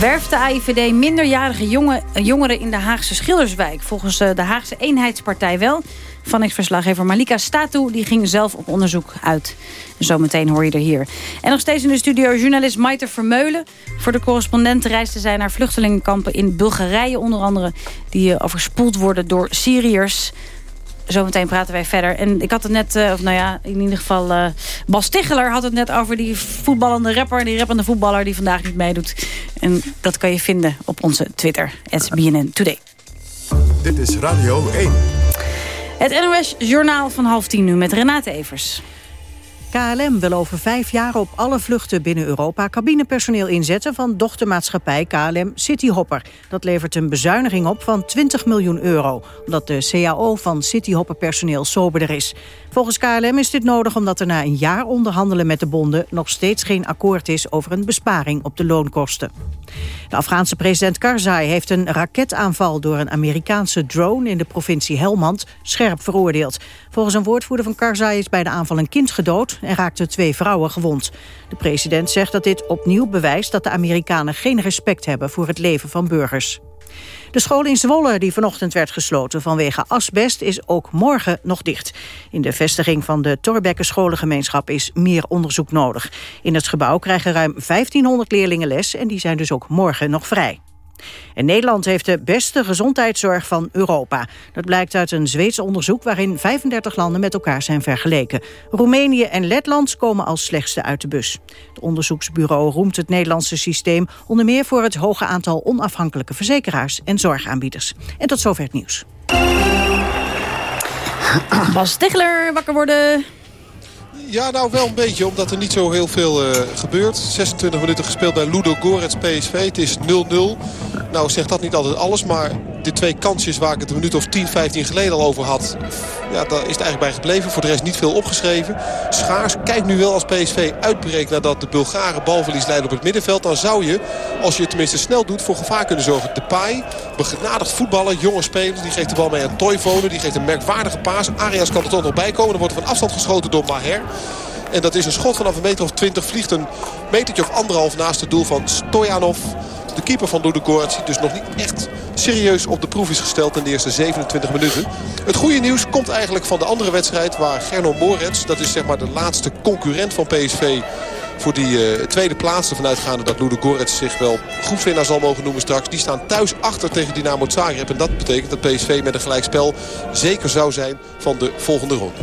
Werft de AIVD minderjarige jongen, jongeren in de Haagse Schilderswijk? Volgens eh, de Haagse Eenheidspartij wel. Van ex-verslaggever Malika Statu die ging zelf op onderzoek uit. Zometeen hoor je er hier. En nog steeds in de studio journalist Maite Vermeulen. Voor de correspondent reisde zij naar vluchtelingenkampen in Bulgarije onder andere. Die eh, overspoeld worden door Syriërs. Zometeen praten wij verder. En ik had het net, uh, of nou ja, in ieder geval... Uh, Bas Ticheler had het net over die voetballende rapper... die rappende voetballer die vandaag niet meedoet. En dat kan je vinden op onze Twitter, BNN Today. Dit is Radio 1. Het NOS Journaal van half tien nu met Renate Evers. KLM wil over vijf jaar op alle vluchten binnen Europa cabinepersoneel inzetten van dochtermaatschappij KLM Cityhopper. Dat levert een bezuiniging op van 20 miljoen euro, omdat de CAO van Cityhopper personeel soberder is. Volgens KLM is dit nodig omdat er na een jaar onderhandelen met de bonden nog steeds geen akkoord is over een besparing op de loonkosten. De Afghaanse president Karzai heeft een raketaanval door een Amerikaanse drone in de provincie Helmand scherp veroordeeld. Volgens een woordvoerder van Karzai is bij de aanval een kind gedood en raakten twee vrouwen gewond. De president zegt dat dit opnieuw bewijst dat de Amerikanen geen respect hebben voor het leven van burgers. De school in Zwolle, die vanochtend werd gesloten vanwege asbest, is ook morgen nog dicht. In de vestiging van de Torbekke scholengemeenschap is meer onderzoek nodig. In het gebouw krijgen ruim 1500 leerlingen les en die zijn dus ook morgen nog vrij. En Nederland heeft de beste gezondheidszorg van Europa. Dat blijkt uit een Zweeds onderzoek waarin 35 landen met elkaar zijn vergeleken. Roemenië en Letland komen als slechtste uit de bus. Het onderzoeksbureau roemt het Nederlandse systeem onder meer voor het hoge aantal onafhankelijke verzekeraars en zorgaanbieders. En tot zover het nieuws. Bas Stigler, wakker worden. Ja, nou wel een beetje, omdat er niet zo heel veel uh, gebeurt. 26 minuten gespeeld bij Ludo Gorets PSV. Het is 0-0. Nou zegt dat niet altijd alles, maar de twee kansjes waar ik het een minuut of 10, 15 geleden al over had... Ja, daar is het eigenlijk bij gebleven. Voor de rest niet veel opgeschreven. Schaars kijkt nu wel als PSV uitbreekt nadat de Bulgaren balverlies leiden op het middenveld. Dan zou je, als je het tenminste snel doet, voor gevaar kunnen zorgen. Depay, begenadigd voetballer, jonge speler. Die geeft de bal mee aan Toivonen. Die geeft een merkwaardige paas. Arias kan er toch nog bij komen. Dan wordt er van afstand geschoten door Maher. En dat is een schot vanaf een meter of 20. Vliegt een metertje of anderhalf naast het doel van Stojanov. De keeper van Ludogorets die dus nog niet echt serieus op de proef is gesteld in de eerste 27 minuten. Het goede nieuws komt eigenlijk van de andere wedstrijd waar Gerno Morets, dat is zeg maar de laatste concurrent van PSV voor die uh, tweede plaats ervan uitgaande dat Ludogorets zich wel groepswinnaar zal mogen noemen straks. Die staan thuis achter tegen Dynamo Zagreb. En dat betekent dat PSV met een gelijkspel zeker zou zijn van de volgende ronde.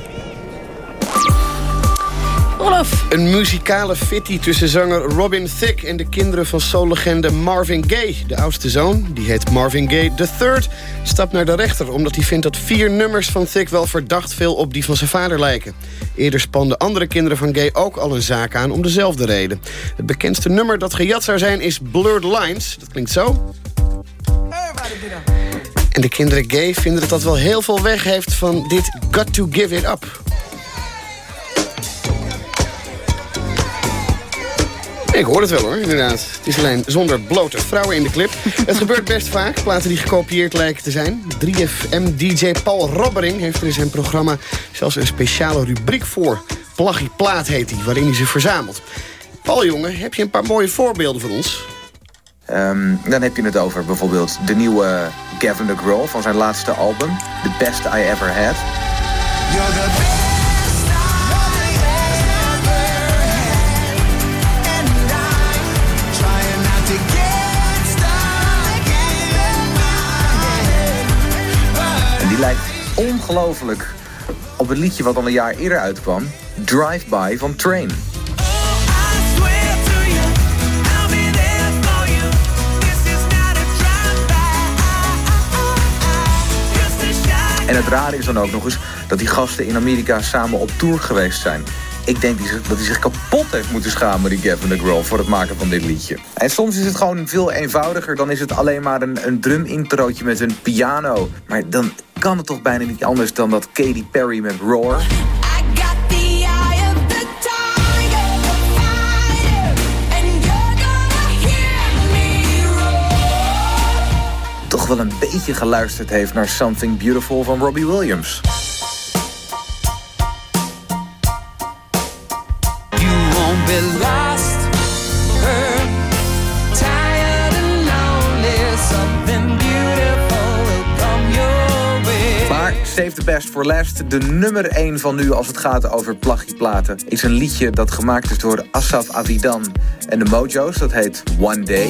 Een muzikale fitty tussen zanger Robin Thicke... en de kinderen van soul-legende Marvin Gaye. De oudste zoon, die heet Marvin Gaye III... stapt naar de rechter omdat hij vindt dat vier nummers van Thicke... wel verdacht veel op die van zijn vader lijken. Eerder spanden andere kinderen van Gaye ook al een zaak aan... om dezelfde reden. Het bekendste nummer dat gejat zou zijn is Blurred Lines. Dat klinkt zo. En de kinderen Gay vinden dat dat wel heel veel weg heeft... van dit Got to Give It Up. Ik hoor het wel hoor, inderdaad. Het is alleen zonder blote vrouwen in de clip. Het [LAUGHS] gebeurt best vaak, platen die gekopieerd lijken te zijn. 3FM-dj Paul Robbering heeft er in zijn programma zelfs een speciale rubriek voor. Plaggie Plaat heet hij, waarin hij ze verzamelt. Paul jongen, heb je een paar mooie voorbeelden van ons? Um, dan heb je het over bijvoorbeeld de nieuwe Gavin DeGraw van zijn laatste album. The Best I Ever Had. Lijkt ongelooflijk op het liedje wat al een jaar eerder uitkwam. Drive By van Train. En het rare is dan ook nog eens dat die gasten in Amerika samen op tour geweest zijn. Ik denk dat hij zich kapot heeft moeten schamen, die Gavin DeGraw, voor het maken van dit liedje. En soms is het gewoon veel eenvoudiger. Dan is het alleen maar een, een drum introotje met een piano. Maar dan kan het toch bijna niet anders dan dat Katy Perry met Roar... toch wel een beetje geluisterd heeft naar Something Beautiful van Robbie Williams. Save the Best for Last. De nummer 1 van nu als het gaat over plagieplaten... is een liedje dat gemaakt is door Asaf Avidan en de Mojo's. Dat heet One Day.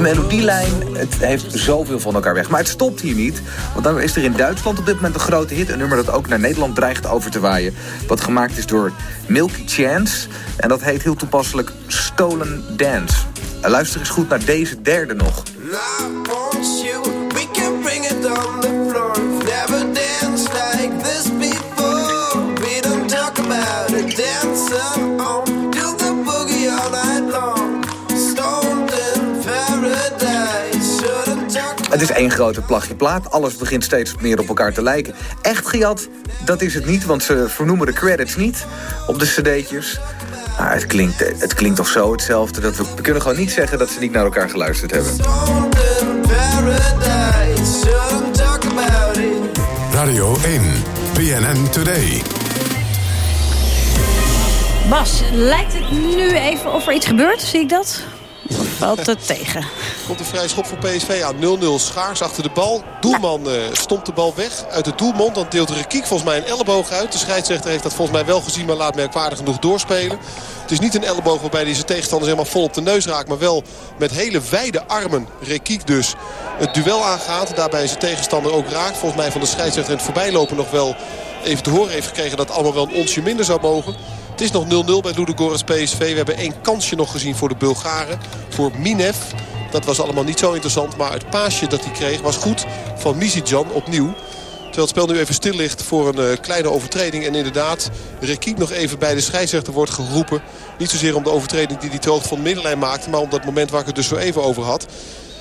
Die melodielijn, het heeft zoveel van elkaar weg. Maar het stopt hier niet, want dan is er in Duitsland op dit moment een grote hit. Een nummer dat ook naar Nederland dreigt over te waaien. Wat gemaakt is door Milky Chance. En dat heet heel toepasselijk Stolen Dance. Luister eens goed naar deze derde nog. Het is één grote plagje Alles begint steeds meer op elkaar te lijken. Echt gejat, dat is het niet, want ze vernoemen de credits niet op de cd'tjes. Maar het klinkt, het klinkt toch zo hetzelfde. Dat we, we kunnen gewoon niet zeggen dat ze niet naar elkaar geluisterd hebben. Radio 1, PNN Today. Bas, lijkt het nu even of er iets gebeurt? Zie ik dat? Valt het tegen. Komt een vrij schop voor PSV aan. 0-0 schaars achter de bal. Doelman uh, stomt de bal weg uit de doelmond. Dan deelt Rekiek volgens mij een elleboog uit. De scheidsrechter heeft dat volgens mij wel gezien, maar laat merkwaardig genoeg doorspelen. Het is niet een elleboog waarbij hij zijn tegenstanders helemaal vol op de neus raakt. Maar wel met hele wijde armen, Rekiek dus, het duel aangaat. Daarbij zijn tegenstander ook raakt. Volgens mij van de scheidsrechter in het voorbijlopen nog wel even te horen heeft gekregen dat het allemaal wel een onsje minder zou mogen. Het is nog 0-0 bij Ludogorets PSV. We hebben één kansje nog gezien voor de Bulgaren. Voor Minev. Dat was allemaal niet zo interessant. Maar het paasje dat hij kreeg was goed van Mizidjan opnieuw. Terwijl het spel nu even stil ligt voor een uh, kleine overtreding. En inderdaad, Rekiek nog even bij de scheidsrechter wordt geroepen. Niet zozeer om de overtreding die hij te hoogte van de middenlijn maakte. Maar om dat moment waar ik het dus zo even over had.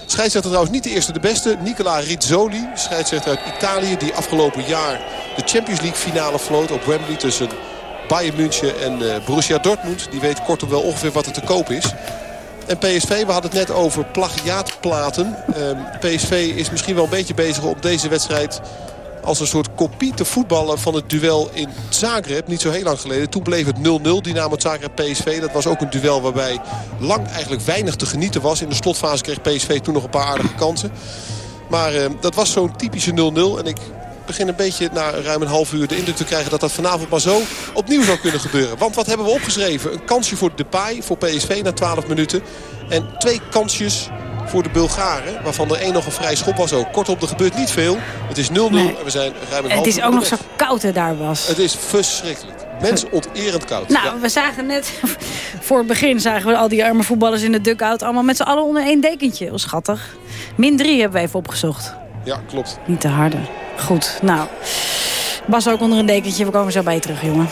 Scheidsrechter trouwens niet de eerste de beste. Nicola Rizzoli, scheidsrechter uit Italië. Die afgelopen jaar de Champions League finale floot op Wembley tussen Bayern München en uh, Borussia Dortmund. Die weet kortom wel ongeveer wat er te koop is. En PSV, we hadden het net over plagiaatplaten. Ehm, PSV is misschien wel een beetje bezig op deze wedstrijd... als een soort kopie te voetballen van het duel in Zagreb. Niet zo heel lang geleden. Toen bleef het 0-0, Dynamo Zagreb-PSV. Dat was ook een duel waarbij lang eigenlijk weinig te genieten was. In de slotfase kreeg PSV toen nog een paar aardige kansen. Maar uh, dat was zo'n typische 0-0. En ik begin een beetje na ruim een half uur de indruk te krijgen... dat dat vanavond maar zo opnieuw zou kunnen gebeuren. Want wat hebben we opgeschreven? Een kansje voor Depay, voor PSV na 12 minuten. En twee kansjes voor de Bulgaren. Waarvan er één nog een vrij schop was ook. Kortom, er gebeurt niet veel. Het is 0-0 en we zijn ruim een half uur Het is ook nog zo koud hè, daar was. Het is verschrikkelijk. Mensen onterend koud. Nou, we zagen net, [LAUGHS] voor het begin zagen we al die arme voetballers in de dugout... allemaal met z'n allen onder één dekentje. Was schattig. Min 3 hebben we even opgezocht. Ja, klopt. Niet te harde. Goed, nou. Bas ook onder een dekentje. We komen zo bij je terug, jongen.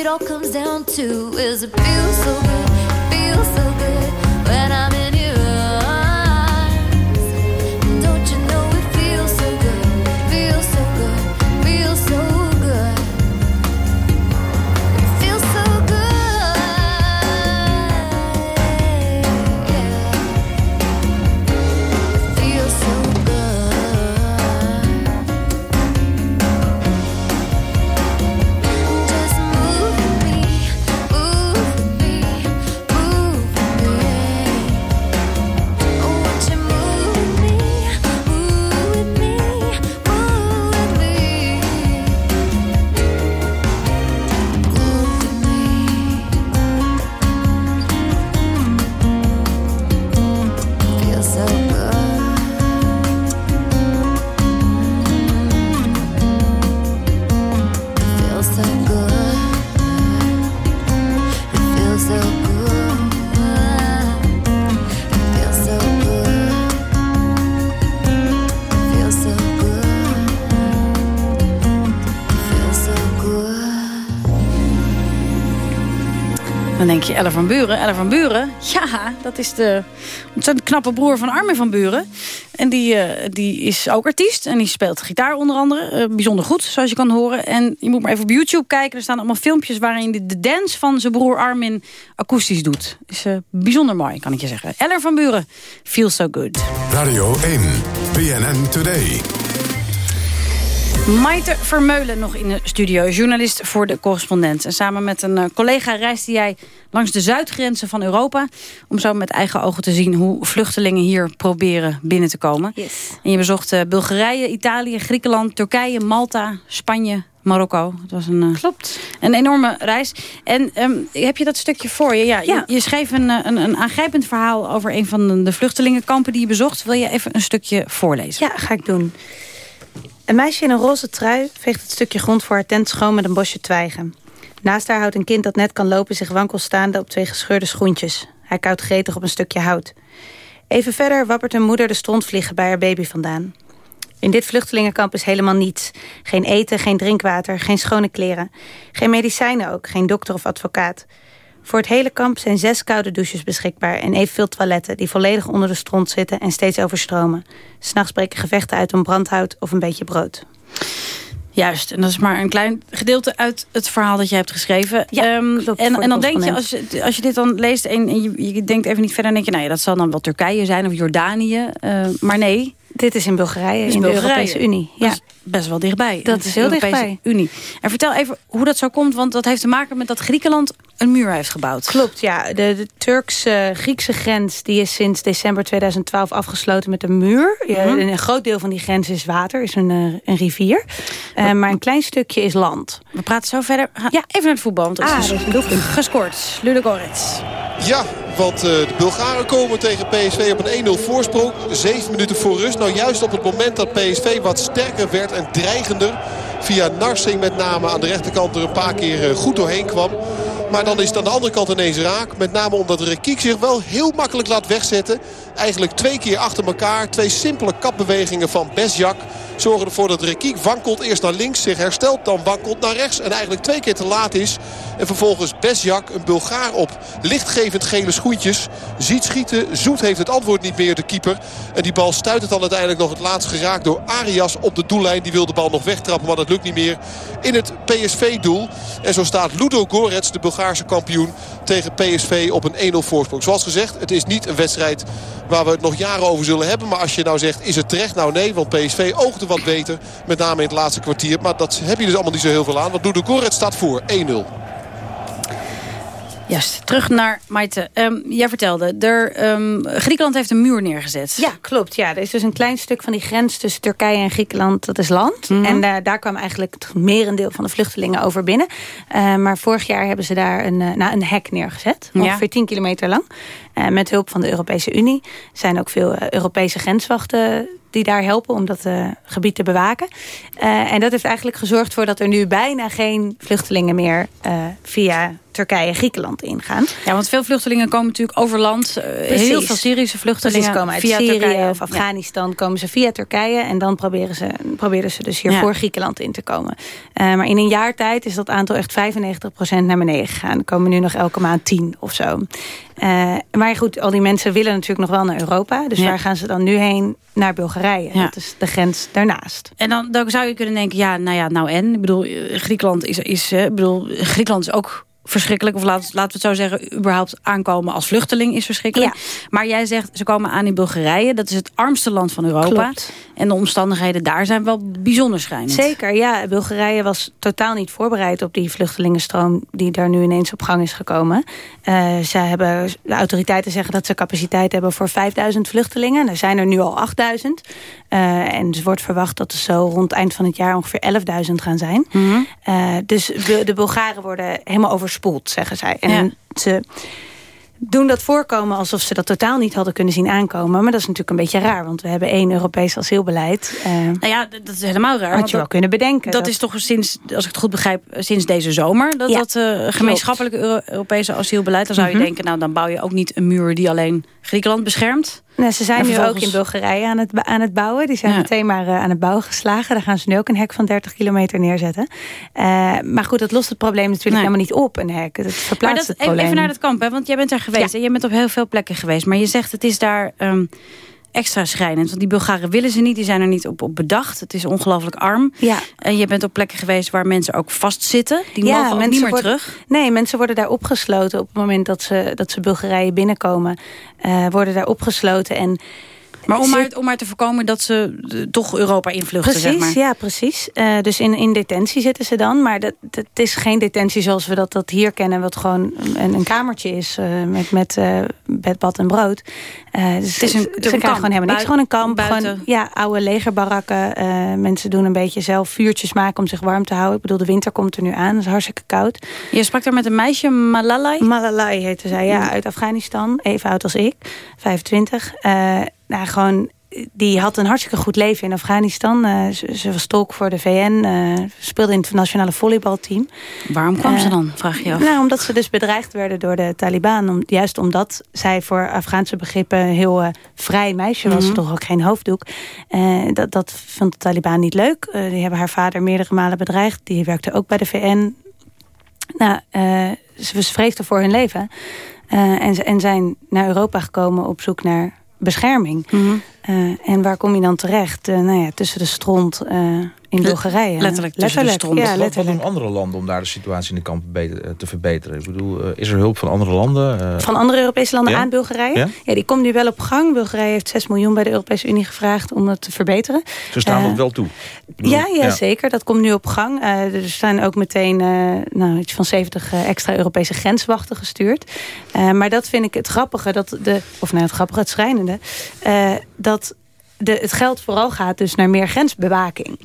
It all comes down to is it feels so good, feels so good when I'm denk je, Elle van Buren. Elle van Buren, ja, dat is de ontzettend knappe broer van Armin van Buren. En die, eh, die is ook artiest en die speelt gitaar onder andere. eh, bijzonder goed, zoals je kan horen. En je moet maar even op YouTube kijken. Er staan allemaal filmpjes waarin hij de dance van zijn broer Armin akoestisch doet. Is eh, bijzonder mooi, kan ik je zeggen. Elle van Buren, Feels So Good. Radio 1, BNN Today. Maite Vermeulen nog in de studio, journalist voor de correspondent. En samen met een eh, collega reisde jij langs de zuidgrenzen van Europa... om zo met eigen ogen te zien hoe vluchtelingen hier proberen binnen te komen. Yes. En je bezocht eh, Bulgarije, Italië, Griekenland, Turkije, Malta, Spanje, Marokko. Het was een, eh, Klopt. een enorme reis. En ehm, heb je dat stukje voor je? Ja, Ja. Je, je schreef een, een, een aangrijpend verhaal over een van de vluchtelingenkampen die je bezocht. Wil je even een stukje voorlezen? Ja, ga ik doen. Een meisje in een roze trui veegt het stukje grond voor haar tent schoon met een bosje twijgen. Naast haar houdt een kind dat net kan lopen zich wankel staande op twee gescheurde schoentjes. Hij koudt gretig op een stukje hout. Even verder wappert een moeder de strontvliegen bij haar baby vandaan. In dit vluchtelingenkamp is helemaal niets. Geen eten, geen drinkwater, geen schone kleren. Geen medicijnen ook, geen dokter of advocaat. Voor het hele kamp zijn zes koude douches beschikbaar... en evenveel toiletten die volledig onder de stront zitten en steeds overstromen. S'nachts breken gevechten uit om brandhout of een beetje brood. Juist, en dat is maar een klein gedeelte uit het verhaal dat je hebt geschreven. Ja, Ehm, klopt, en, en dan denk je, als, je, als je dit dan leest en, en je, je denkt even niet verder... dan denk je, nou ja, dat zal dan wel Turkije zijn of Jordanië. eh, maar nee, Dit is in Bulgarije, is in de Bulgarije. Europese Unie. Dat Ja. is best wel dichtbij. Dat is de heel Europese dichtbij. Unie. En vertel even hoe dat zo komt, want dat heeft te maken met dat Griekenland een muur heeft gebouwd. Klopt, ja. De, de Turks-Griekse grens die is sinds december 2012 afgesloten met een muur. Ja, Mhm. Een groot deel van die grens is water, is een, eh, een rivier. Eh, maar een klein stukje is land. We praten zo verder. Ja. Even naar het voetbal, want er is Ah, is een doelpunt. gescoord. Ludogorets. Ja, want eh, de Bulgaren komen tegen PSV op een 1-0 voorsprong. Zeven minuten voor rust. Nou, juist op het moment dat PSV wat sterker werd en dreigender... via Narsing met name aan de rechterkant er een paar keer eh, goed doorheen kwam. Maar dan is het aan de andere kant ineens raak. Met name omdat Rekiek zich wel heel makkelijk laat wegzetten. Eigenlijk twee keer achter elkaar. Twee simpele kapbewegingen van Besjak zorgen ervoor dat Rekiek wankelt. Eerst naar links, zich herstelt, dan wankelt naar rechts. En eigenlijk twee keer te laat is. En vervolgens Besjak, een Bulgaar op lichtgevend gele schoentjes. Ziet schieten. Zoet heeft het antwoord niet meer, de keeper. En die bal stuit het dan uiteindelijk nog het laatst geraakt door Arias op de doellijn. Die wil de bal nog wegtrappen, maar dat lukt niet meer. In het PSV-doel. En zo staat Ludo Gorets, de Bulgaarse kampioen, tegen PSV op een 1-0 voorsprong. Zoals gezegd, het is niet een wedstrijd waar we het nog jaren over zullen hebben. Maar als je nou zegt, is het terecht? Nou nee, want PSV oogde wat beter. Met name in het laatste kwartier. Maar dat heb je dus allemaal niet zo heel veel aan. Want Ludo Gorets staat voor 1-0. Juist, terug naar Maite. Ehm, jij vertelde, er, ehm, Griekenland heeft een muur neergezet. Ja, klopt. Ja, er is dus een klein stuk van die grens tussen Turkije en Griekenland. Dat is land. Mhm. En eh, daar kwam eigenlijk het merendeel van de vluchtelingen over binnen. Eh, maar vorig jaar hebben ze daar een, eh, nou, een hek neergezet. Ja. Ongeveer 10 kilometer lang. Met hulp van de Europese Unie. Er zijn ook veel Europese grenswachten die daar helpen om dat gebied te bewaken. En dat heeft eigenlijk gezorgd voor dat er nu bijna geen vluchtelingen meer eh, via Turkije Griekenland ingaan. Ja, want veel vluchtelingen komen natuurlijk over land. Uh, heel veel Syrische vluchtelingen Precies, komen uit via Syrië Turkije. of Afghanistan. Komen ze via Turkije en dan proberen ze, proberen ze dus hier Ja. voor Griekenland in te komen. Uh, maar in een jaar tijd is dat aantal echt 95% naar beneden gegaan. Er komen nu nog elke maand 10 of zo. Uh, maar goed, al die mensen willen natuurlijk nog wel naar Europa. Dus Ja. waar gaan ze dan nu heen? Naar Bulgarije. Dat is de grens daarnaast. En dan, dan zou je kunnen denken, ja, nou ja, nou en? Ik bedoel, eh, Griekenland is, is, eh, ik bedoel, Griekenland is ook verschrikkelijk. Of laten, laten we het zo zeggen, überhaupt aankomen als vluchteling is verschrikkelijk. Maar jij zegt, ze komen aan in Bulgarije. Dat is het armste land van Europa. Klopt. En de omstandigheden daar zijn wel bijzonder schrijnend. Zeker, ja. Bulgarije was totaal niet voorbereid op die vluchtelingenstroom... die daar nu ineens op gang is gekomen. Uh, ze hebben, de autoriteiten zeggen dat ze capaciteit hebben voor 5000 vluchtelingen. Er zijn er nu al 8000. Uh, en er wordt verwacht dat er zo rond het eind van het jaar ongeveer 11.000 gaan zijn. Mhm. Mm -hmm. uh, dus de, de Bulgaren worden helemaal overspoeld, zeggen zij. En ja. ze doen dat voorkomen alsof ze dat totaal niet hadden kunnen zien aankomen. Maar dat is natuurlijk een beetje raar, want we hebben één Europees asielbeleid. Uh, nou ja, dat is helemaal raar. Had je wel kunnen bedenken. Dat, dat, is toch sinds, als ik het goed begrijp, sinds deze zomer... dat ja, dat uh, gemeenschappelijke Euro Europese asielbeleid... dan zou je mm -hmm. denken, nou dan bouw je ook niet een muur die alleen Griekenland beschermt. Nou, ze zijn nu ook in Bulgarije aan het, aan het bouwen. Die zijn ja. meteen maar uh, aan het bouwen geslagen. Daar gaan ze nu ook een hek van 30 kilometer neerzetten. Uh, maar goed, dat lost het probleem natuurlijk nee. helemaal niet op, een hek. Dat verplaatst maar dat, het probleem. Even naar dat kamp, hè, want jij bent daar geweest. Ja. En je bent op heel veel plekken geweest. Maar je zegt, het is daar... Um, extra schrijnend. Want die Bulgaren willen ze niet. Die zijn er niet op, op bedacht. Het is ongelooflijk arm. Ja. En je bent op plekken geweest waar mensen ook vastzitten. Die ja, mogen ook niet meer worden, terug. Nee, mensen worden daar opgesloten op het moment dat ze, dat ze Bulgarije binnenkomen. Uh, worden daar opgesloten en... Maar om maar, om maar te voorkomen dat ze uh, toch Europa invluchten, precies, zeg maar. Ja, precies. Uh, dus in, in detentie zitten ze dan. Maar dat, dat is geen detentie zoals we dat, dat hier kennen... wat gewoon een, een kamertje is uh, met, met bed, bad en brood. dus het is een, ze krijgen gewoon helemaal niks. Gewoon een kamp. Buiten. Gewoon, ja, oude legerbarakken. mensen doen een beetje zelf vuurtjes maken om zich warm te houden. Ik bedoel, de winter komt er nu aan. Het is hartstikke koud. Je sprak daar met een meisje, Malalai? Malalai heette zij, ja. Uit Afghanistan. Even oud als ik. 25 nou, gewoon, die had een hartstikke goed leven in Afghanistan. Uh, ze, ze, was tolk voor de VN, uh, speelde in het nationale volleybalteam. Waarom kwam uh, ze dan, vraag je af? Nou, omdat ze dus bedreigd werden door de Taliban. Om, juist omdat zij voor Afghaanse begrippen een heel vrij meisje was. Mm -hmm. Toch ook geen hoofddoek. dat, dat vond de Taliban niet leuk. die hebben haar vader meerdere malen bedreigd. Die werkte ook bij de VN. Nou, ze vreesden voor hun leven. en, en zijn naar Europa gekomen op zoek naar bescherming. Mm -hmm. en waar kom je dan terecht? Uh, nou ja, tussen de stront uh, in Bulgarije. Letterlijk tussen letterlijk, de. Ja, wat, letterlijk. wat doen andere landen om daar de situatie in de kamp beter, te verbeteren? Ik bedoel, is er hulp van andere landen? Van andere Europese landen ja? aan Bulgarije? Ja? ja? die komt nu wel op gang. Bulgarije heeft 6 miljoen bij de Europese Unie gevraagd om dat te verbeteren. Ze staan dat wel toe? Bedoel, ja, ja, ja, zeker. Dat komt nu op gang. er zijn ook meteen nou, iets van 70 extra Europese grenswachten gestuurd. maar dat vind ik het grappige. Dat de, of nou, het grappige, het schrijnende. dat de, het geld vooral gaat dus naar meer grensbewaking.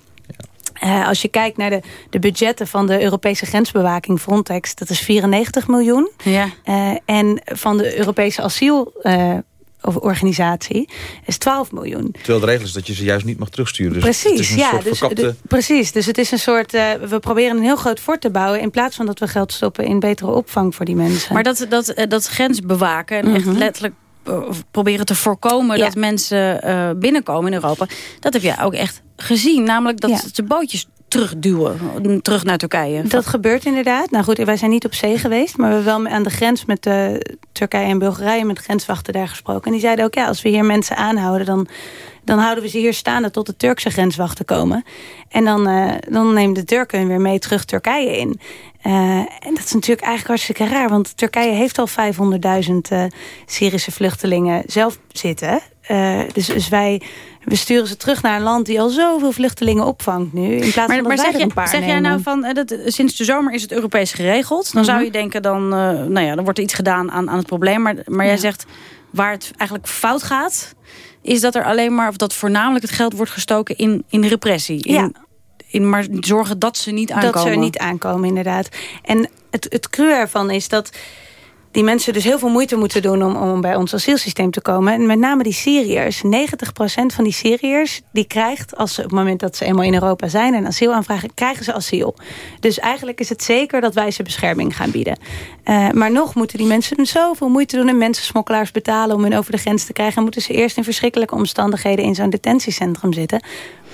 Uh, als je kijkt naar de, de budgetten van de Europese grensbewaking Frontex... dat is 94 miljoen. Ja. Uh, en van de Europese asielorganisatie uh, is 12 miljoen. Terwijl de regel is dat je ze juist niet mag terugsturen. Dus precies, het is een ja. soort Dus, verkapte... de, precies, dus het is een soort... uh, we proberen een heel groot fort te bouwen... in plaats van dat we geld stoppen in betere opvang voor die mensen. Maar dat, dat, dat grensbewaken en mm -hmm. echt letterlijk proberen te voorkomen ja. dat mensen uh, binnenkomen in Europa. Dat heb je ook echt gezien. Namelijk dat ja. ze bootjes terugduwen. Terug naar Turkije. Dat gebeurt inderdaad. Nou goed, wij zijn niet op zee geweest. Maar we hebben wel aan de grens met uh, Turkije en Bulgarije... met grenswachten daar gesproken. En die zeiden ook, ja, als we hier mensen aanhouden... dan, dan houden we ze hier staande tot de Turkse grenswachten komen. En dan, uh, dan nemen de Turken weer mee terug Turkije in. Uh, en dat is natuurlijk eigenlijk hartstikke raar. Want Turkije heeft al 500.000 uh, Syrische vluchtelingen zelf zitten. Uh, dus, dus wij we sturen ze terug naar een land die al zoveel vluchtelingen opvangt nu. In plaats maar, van maar zeg, er een paar zeg nemen. jij nou van, dat, sinds de zomer is het Europees geregeld. Dan Mhm. zou je denken, dan, nou ja, dan wordt er iets gedaan aan, aan het probleem. Maar, maar Ja. jij zegt, waar het eigenlijk fout gaat... is dat er alleen maar, of dat voornamelijk het geld wordt gestoken in, in repressie. In, Ja. In maar zorgen dat ze niet aankomen. Dat ze er niet aankomen, inderdaad. En het, het cru ervan is dat die mensen dus heel veel moeite moeten doen om, om bij ons asielsysteem te komen. En met name die Syriërs. 90% van die Syriërs die krijgt, als ze, op het moment dat ze eenmaal in Europa zijn en asiel aanvragen, krijgen ze asiel. Dus eigenlijk is het zeker dat wij ze bescherming gaan bieden. Uh, maar nog moeten die mensen zoveel moeite doen en mensen smokkelaars betalen om hun over de grens te krijgen. En moeten ze eerst in verschrikkelijke omstandigheden in zo'n detentiecentrum zitten.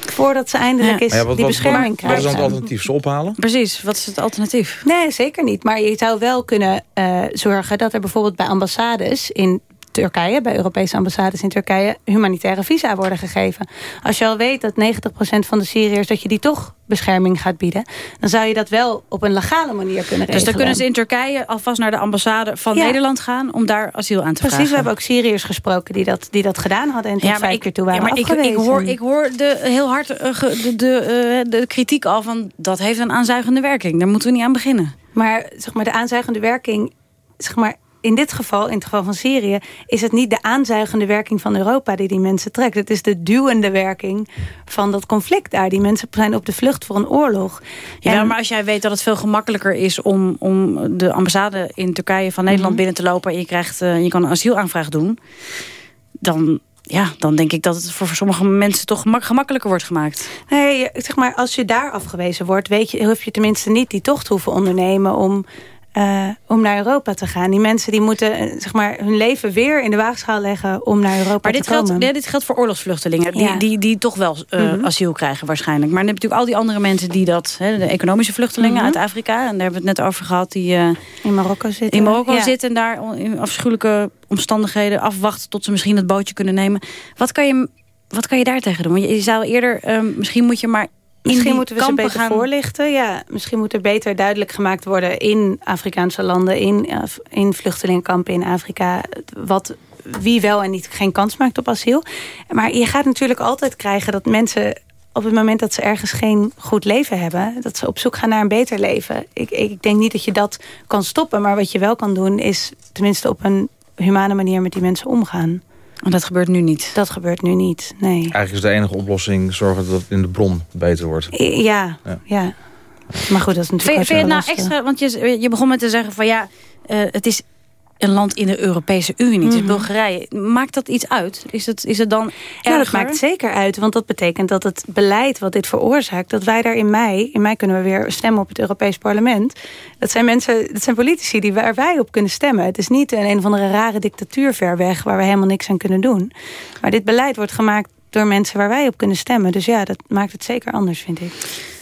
Voordat ze eindelijk eens ja, die bescherming krijgen. Wat is dan het alternatief? Ze ophalen? Precies, wat is het alternatief? Nee, zeker niet. Maar je zou wel kunnen uh, zorgen dat er bijvoorbeeld bij ambassades in Turkije, bij Europese ambassades in Turkije, humanitaire visa worden gegeven. Als je al weet dat 90% van de Syriërs, dat je die toch bescherming gaat bieden, dan zou je dat wel op een legale manier kunnen regelen. Dus dan kunnen ze in Turkije alvast naar de ambassade van Nederland gaan om daar asiel aan te vragen. Precies, we hebben ook Syriërs gesproken die dat, die dat gedaan hadden en tot ja, vijf keer toe waren ja, maar ik, ik, hoor, ik hoor de, heel hard uh, de, de, uh, de kritiek al van dat heeft een aanzuigende werking. Daar moeten we niet aan beginnen. Maar zeg maar, de aanzuigende werking zeg maar, in dit geval, in het geval van Syrië... is het niet de aanzuigende werking van Europa die die mensen trekt. Het is de duwende werking van dat conflict daar. Die mensen zijn op de vlucht voor een oorlog. Ja, maar als jij weet dat het veel gemakkelijker is... om, om de ambassade in Turkije van Nederland mhm. binnen te lopen... en je, krijgt, uh, je kan een asielaanvraag doen... dan ja, dan denk ik dat het voor sommige mensen toch gemakkelijker wordt gemaakt. Nee, zeg maar, als je daar afgewezen wordt, weet je, hoef je tenminste niet die tocht hoeven ondernemen om uh, om naar Europa te gaan. Die mensen die moeten uh, zeg maar, hun leven weer in de waagschaal leggen om naar Europa maar dit te geldt, komen. Ja, dit geldt voor oorlogsvluchtelingen die, die, die toch wel uh, mm -hmm. asiel krijgen waarschijnlijk. Maar dan heb je natuurlijk al die andere mensen die dat... Hè, de economische vluchtelingen mm -hmm. uit Afrika, en daar hebben we het net over gehad... die in Marokko zitten. In Marokko ja. zitten en daar in afschuwelijke omstandigheden afwachten... tot ze misschien het bootje kunnen nemen. Wat kan je, wat kan je daar tegen doen? Want je, je zou eerder... Ehm, misschien moet je maar Misschien moeten we ze beter gaan... voorlichten. Ja, misschien moet er beter duidelijk gemaakt worden in Afrikaanse landen, in, in vluchtelingenkampen in Afrika, wat, wie wel en niet geen kans maakt op asiel. Maar je gaat natuurlijk altijd krijgen dat mensen op het moment dat ze ergens geen goed leven hebben... dat ze op zoek gaan naar een beter leven. Ik, ik denk niet dat je dat kan stoppen. Maar wat je wel kan doen is tenminste op een humane manier met die mensen omgaan. En dat gebeurt nu niet? Dat gebeurt nu niet, nee. Eigenlijk is de enige oplossing zorgen dat het in de bron beter wordt. Ja, ja. ja. Maar goed, dat is natuurlijk Vind, je het nou extra, want je, je begon met te zeggen van ja, uh, het is een land in de Europese Unie. Mm -hmm. Bulgarije. Maakt dat iets uit? Is het, is het dan Ja, dat maakt zeker uit. Want dat betekent dat het beleid wat dit veroorzaakt... dat wij daar in mei... in mei kunnen we weer stemmen op het Europees Parlement. Dat zijn mensen, dat zijn politici die, waar wij op kunnen stemmen. Het is niet een, een of andere rare dictatuur ver weg... waar we helemaal niks aan kunnen doen. Maar dit beleid wordt gemaakt door mensen waar wij op kunnen stemmen. Dus ja, dat maakt het zeker anders, vind ik.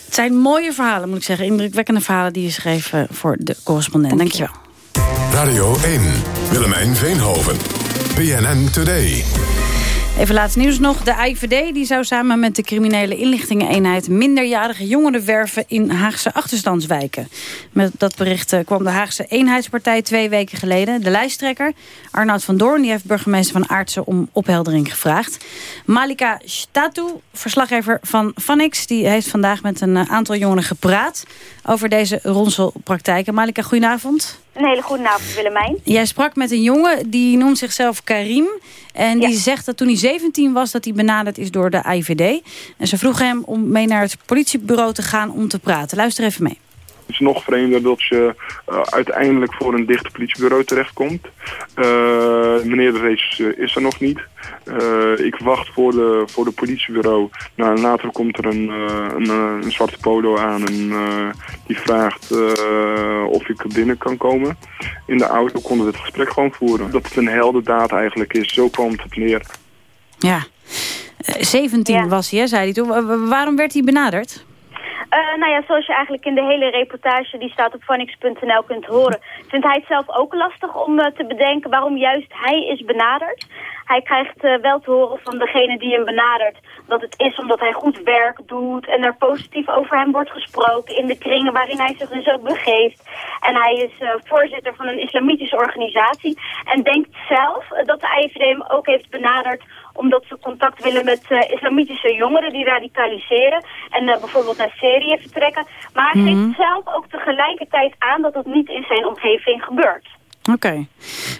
Het zijn mooie verhalen, moet ik zeggen. Indrukwekkende verhalen die je schreef eh, voor de correspondent. Dank je wel. Radio 1, Willemijn Veenhoven, BNN Today. Even laatst nieuws nog. De IVD die zou samen met de criminele inlichtingeneenheid... minderjarige jongeren werven in Haagse achterstandswijken. Met dat bericht eh, kwam de Haagse eenheidspartij twee weken geleden. De lijsttrekker, Arnoud van Doorn, die heeft burgemeester van Aartsen... om opheldering gevraagd. Malika Statu, verslaggever van Vanix... die heeft vandaag met een eh, aantal jongeren gepraat... over deze ronselpraktijken. Malika, goedenavond. Een hele goede avond, Willemijn. Jij sprak met een jongen, die noemt zichzelf Karim. En die zegt dat toen hij 17 was, dat hij benaderd is door de IVD. En ze vroegen hem om mee naar het politiebureau te gaan om te praten. Luister even mee. Het is nog vreemder dat je uh, uiteindelijk voor een dicht politiebureau terechtkomt. Uh, meneer de Rees uh, is er nog niet. Ik wacht voor de, voor de politiebureau. Nou, later komt er een, een, een, zwarte polo aan en die vraagt of ik binnen kan komen. In de auto konden we het gesprek gewoon voeren. Dat het een heldendaad eigenlijk is. Zo kwam het neer. Ja, 17 ja. was hij, zei hij toen. Waarom werd hij benaderd? Uh, nou ja, zoals je eigenlijk in de hele reportage die staat op phonics.nl kunt horen... vindt hij het zelf ook lastig om uh, te bedenken waarom juist hij is benaderd. Hij krijgt uh, wel te horen van degene die hem benadert... dat het is omdat hij goed werk doet en er positief over hem wordt gesproken... in de kringen waarin hij zich dus ook begeeft. En hij is voorzitter van een islamitische organisatie... en denkt zelf dat de IVD hem ook heeft benaderd omdat ze contact willen met uh, islamitische jongeren die radicaliseren en uh, bijvoorbeeld naar Syrië vertrekken. Maar hij geeft mm -hmm. zelf ook tegelijkertijd aan dat dat niet in zijn omgeving gebeurt. Oké. Okay.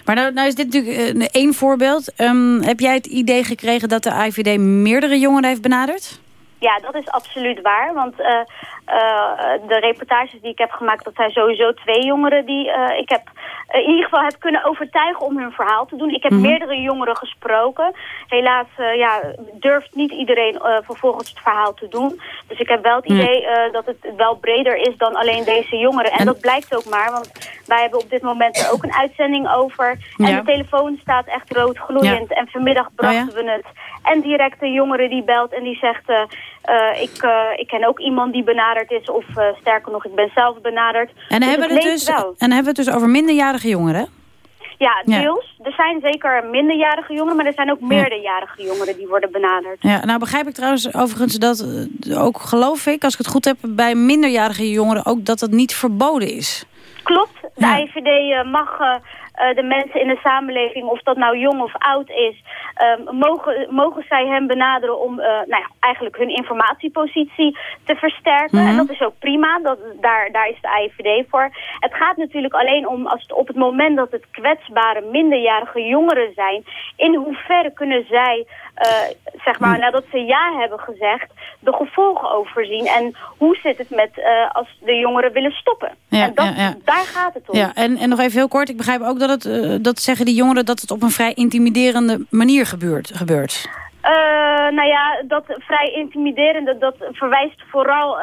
Maar nou, nou, is dit natuurlijk uh, één voorbeeld. Um, heb jij het idee gekregen dat de IVD meerdere jongeren heeft benaderd? Ja, dat is absoluut waar. Want uh, de reportages die ik heb gemaakt, dat zijn sowieso twee jongeren die uh, ik heb in ieder geval heb kunnen overtuigen om hun verhaal te doen. Ik heb mhm. meerdere jongeren gesproken. Helaas ja, durft niet iedereen vervolgens het verhaal te doen. Dus ik heb wel het idee dat het wel breder is dan alleen deze jongeren. En, dat blijkt ook maar, want wij hebben op dit moment er ook een uitzending over. En de telefoon staat echt rood gloeiend. En vanmiddag oh brachten we het. En direct een jongere die belt en die zegt... Uh, ik, uh, ik ken ook iemand die benaderd is. Of uh, sterker nog, ik ben zelf benaderd. En, dus hebben, het dus, en hebben we het dus over minderjarige jongeren? Ja, deels. Er zijn zeker minderjarige jongeren, maar er zijn ook meerderjarige jongeren die worden benaderd. Ja, nou begrijp ik trouwens overigens dat ook geloof ik, als ik het goed heb, bij minderjarige jongeren ook dat het niet verboden is. Klopt, de ja. IVD mag uh, de mensen in de samenleving, of dat nou jong of oud is, um, mogen, mogen zij hem benaderen om uh, nou ja, eigenlijk hun informatiepositie te versterken. En mhm. dat is ook prima, dat, daar, daar is de AIVD voor. Het gaat natuurlijk alleen om als het op het moment dat het kwetsbare minderjarige jongeren zijn, in hoeverre kunnen zij uh, zeg maar, hm. nadat ze ja hebben gezegd, de gevolgen overzien. En hoe zit het met uh, als de jongeren willen stoppen? Ja, en dat, ja, daar gaat het om. Ja, en, en nog even heel kort, ik begrijp ook dat het, uh, dat zeggen die jongeren dat het op een vrij intimiderende manier gebeurt. gebeurt. nou ja, dat vrij intimiderende, dat verwijst vooral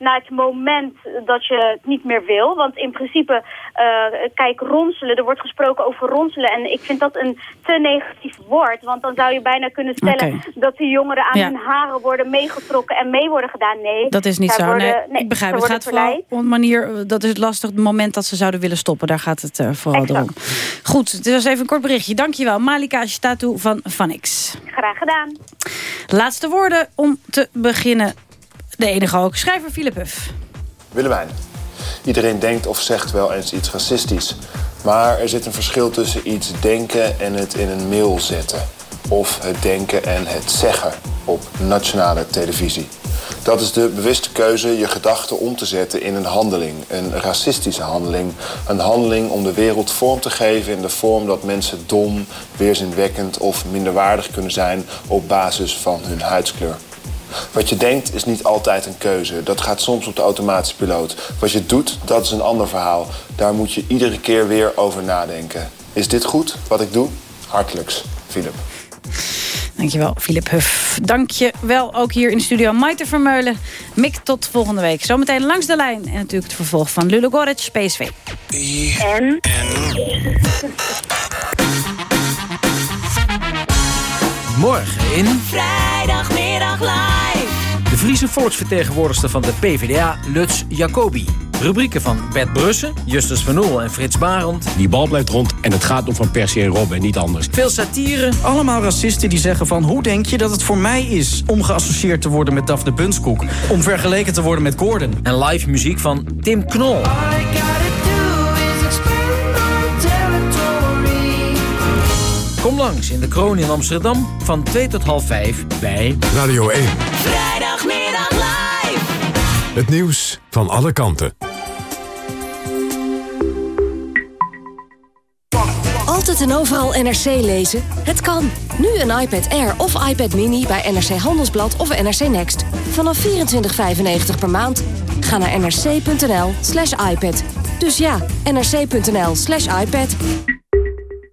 naar het moment dat je het niet meer wil. Want in principe, uh, kijk, ronselen, er wordt gesproken over ronselen. En ik vind dat een te negatief woord. Want dan zou je bijna kunnen stellen dat die jongeren aan hun haren worden meegetrokken en mee worden gedaan. Nee. Dat is niet zo. Worden, nee, ik begrijp. Het gaat vooral om manier, dat is het lastig, het moment dat ze zouden willen stoppen. Daar gaat het uh, vooral exact. om. Goed, dit was even een kort berichtje. Dankjewel. Malika Statu van Vanix. Graag gedaan. Laatste woorden om te beginnen de enige ook. Schrijver Philip Huff. Willemijn. Iedereen denkt of zegt wel eens iets racistisch. Maar er zit een verschil tussen iets denken en het in een mail zetten. Of het denken en het zeggen op nationale televisie. Dat is de bewuste keuze je gedachten om te zetten in een handeling. Een racistische handeling. Een handeling om de wereld vorm te geven in de vorm dat mensen dom, weerzinwekkend of minderwaardig kunnen zijn op basis van hun huidskleur. Wat je denkt is niet altijd een keuze. Dat gaat soms op de automatische piloot. Wat je doet, dat is een ander verhaal. Daar moet je iedere keer weer over nadenken. Is dit goed, wat ik doe? Hartelijks, Philip. Dankjewel, Philip Huff. Dankjewel ook hier in de studio Maite Vermeulen. Mik, tot volgende week. Zometeen langs de lijn. En natuurlijk het vervolg van Lulu Goric, PSV. En? Morgen in... Vrijdagmiddag live. De Friese volksvertegenwoordigster van de PvdA, Lutz Jacobi. Rubrieken van Bert Brussen, Justus van Oel en Frits Barend. Die bal blijft rond en het gaat om Van Persie en Robben en niet anders. Veel satire, allemaal racisten die zeggen van... hoe denk je dat het voor mij is om geassocieerd te worden met Daphne Bunskoek? Om vergeleken te worden met Gordon. En live muziek van Tim Knol. Langs in de Kroon in Amsterdam van 2 tot half 5 bij Radio 1. Vrijdagmiddag live. Het nieuws van alle kanten. Altijd en overal NRC lezen? Het kan. Nu een iPad Air of iPad Mini bij NRC Handelsblad of NRC Next. Vanaf 24,95 per maand. Ga naar nrc.nl slash iPad. Dus ja, nrc.nl slash iPad.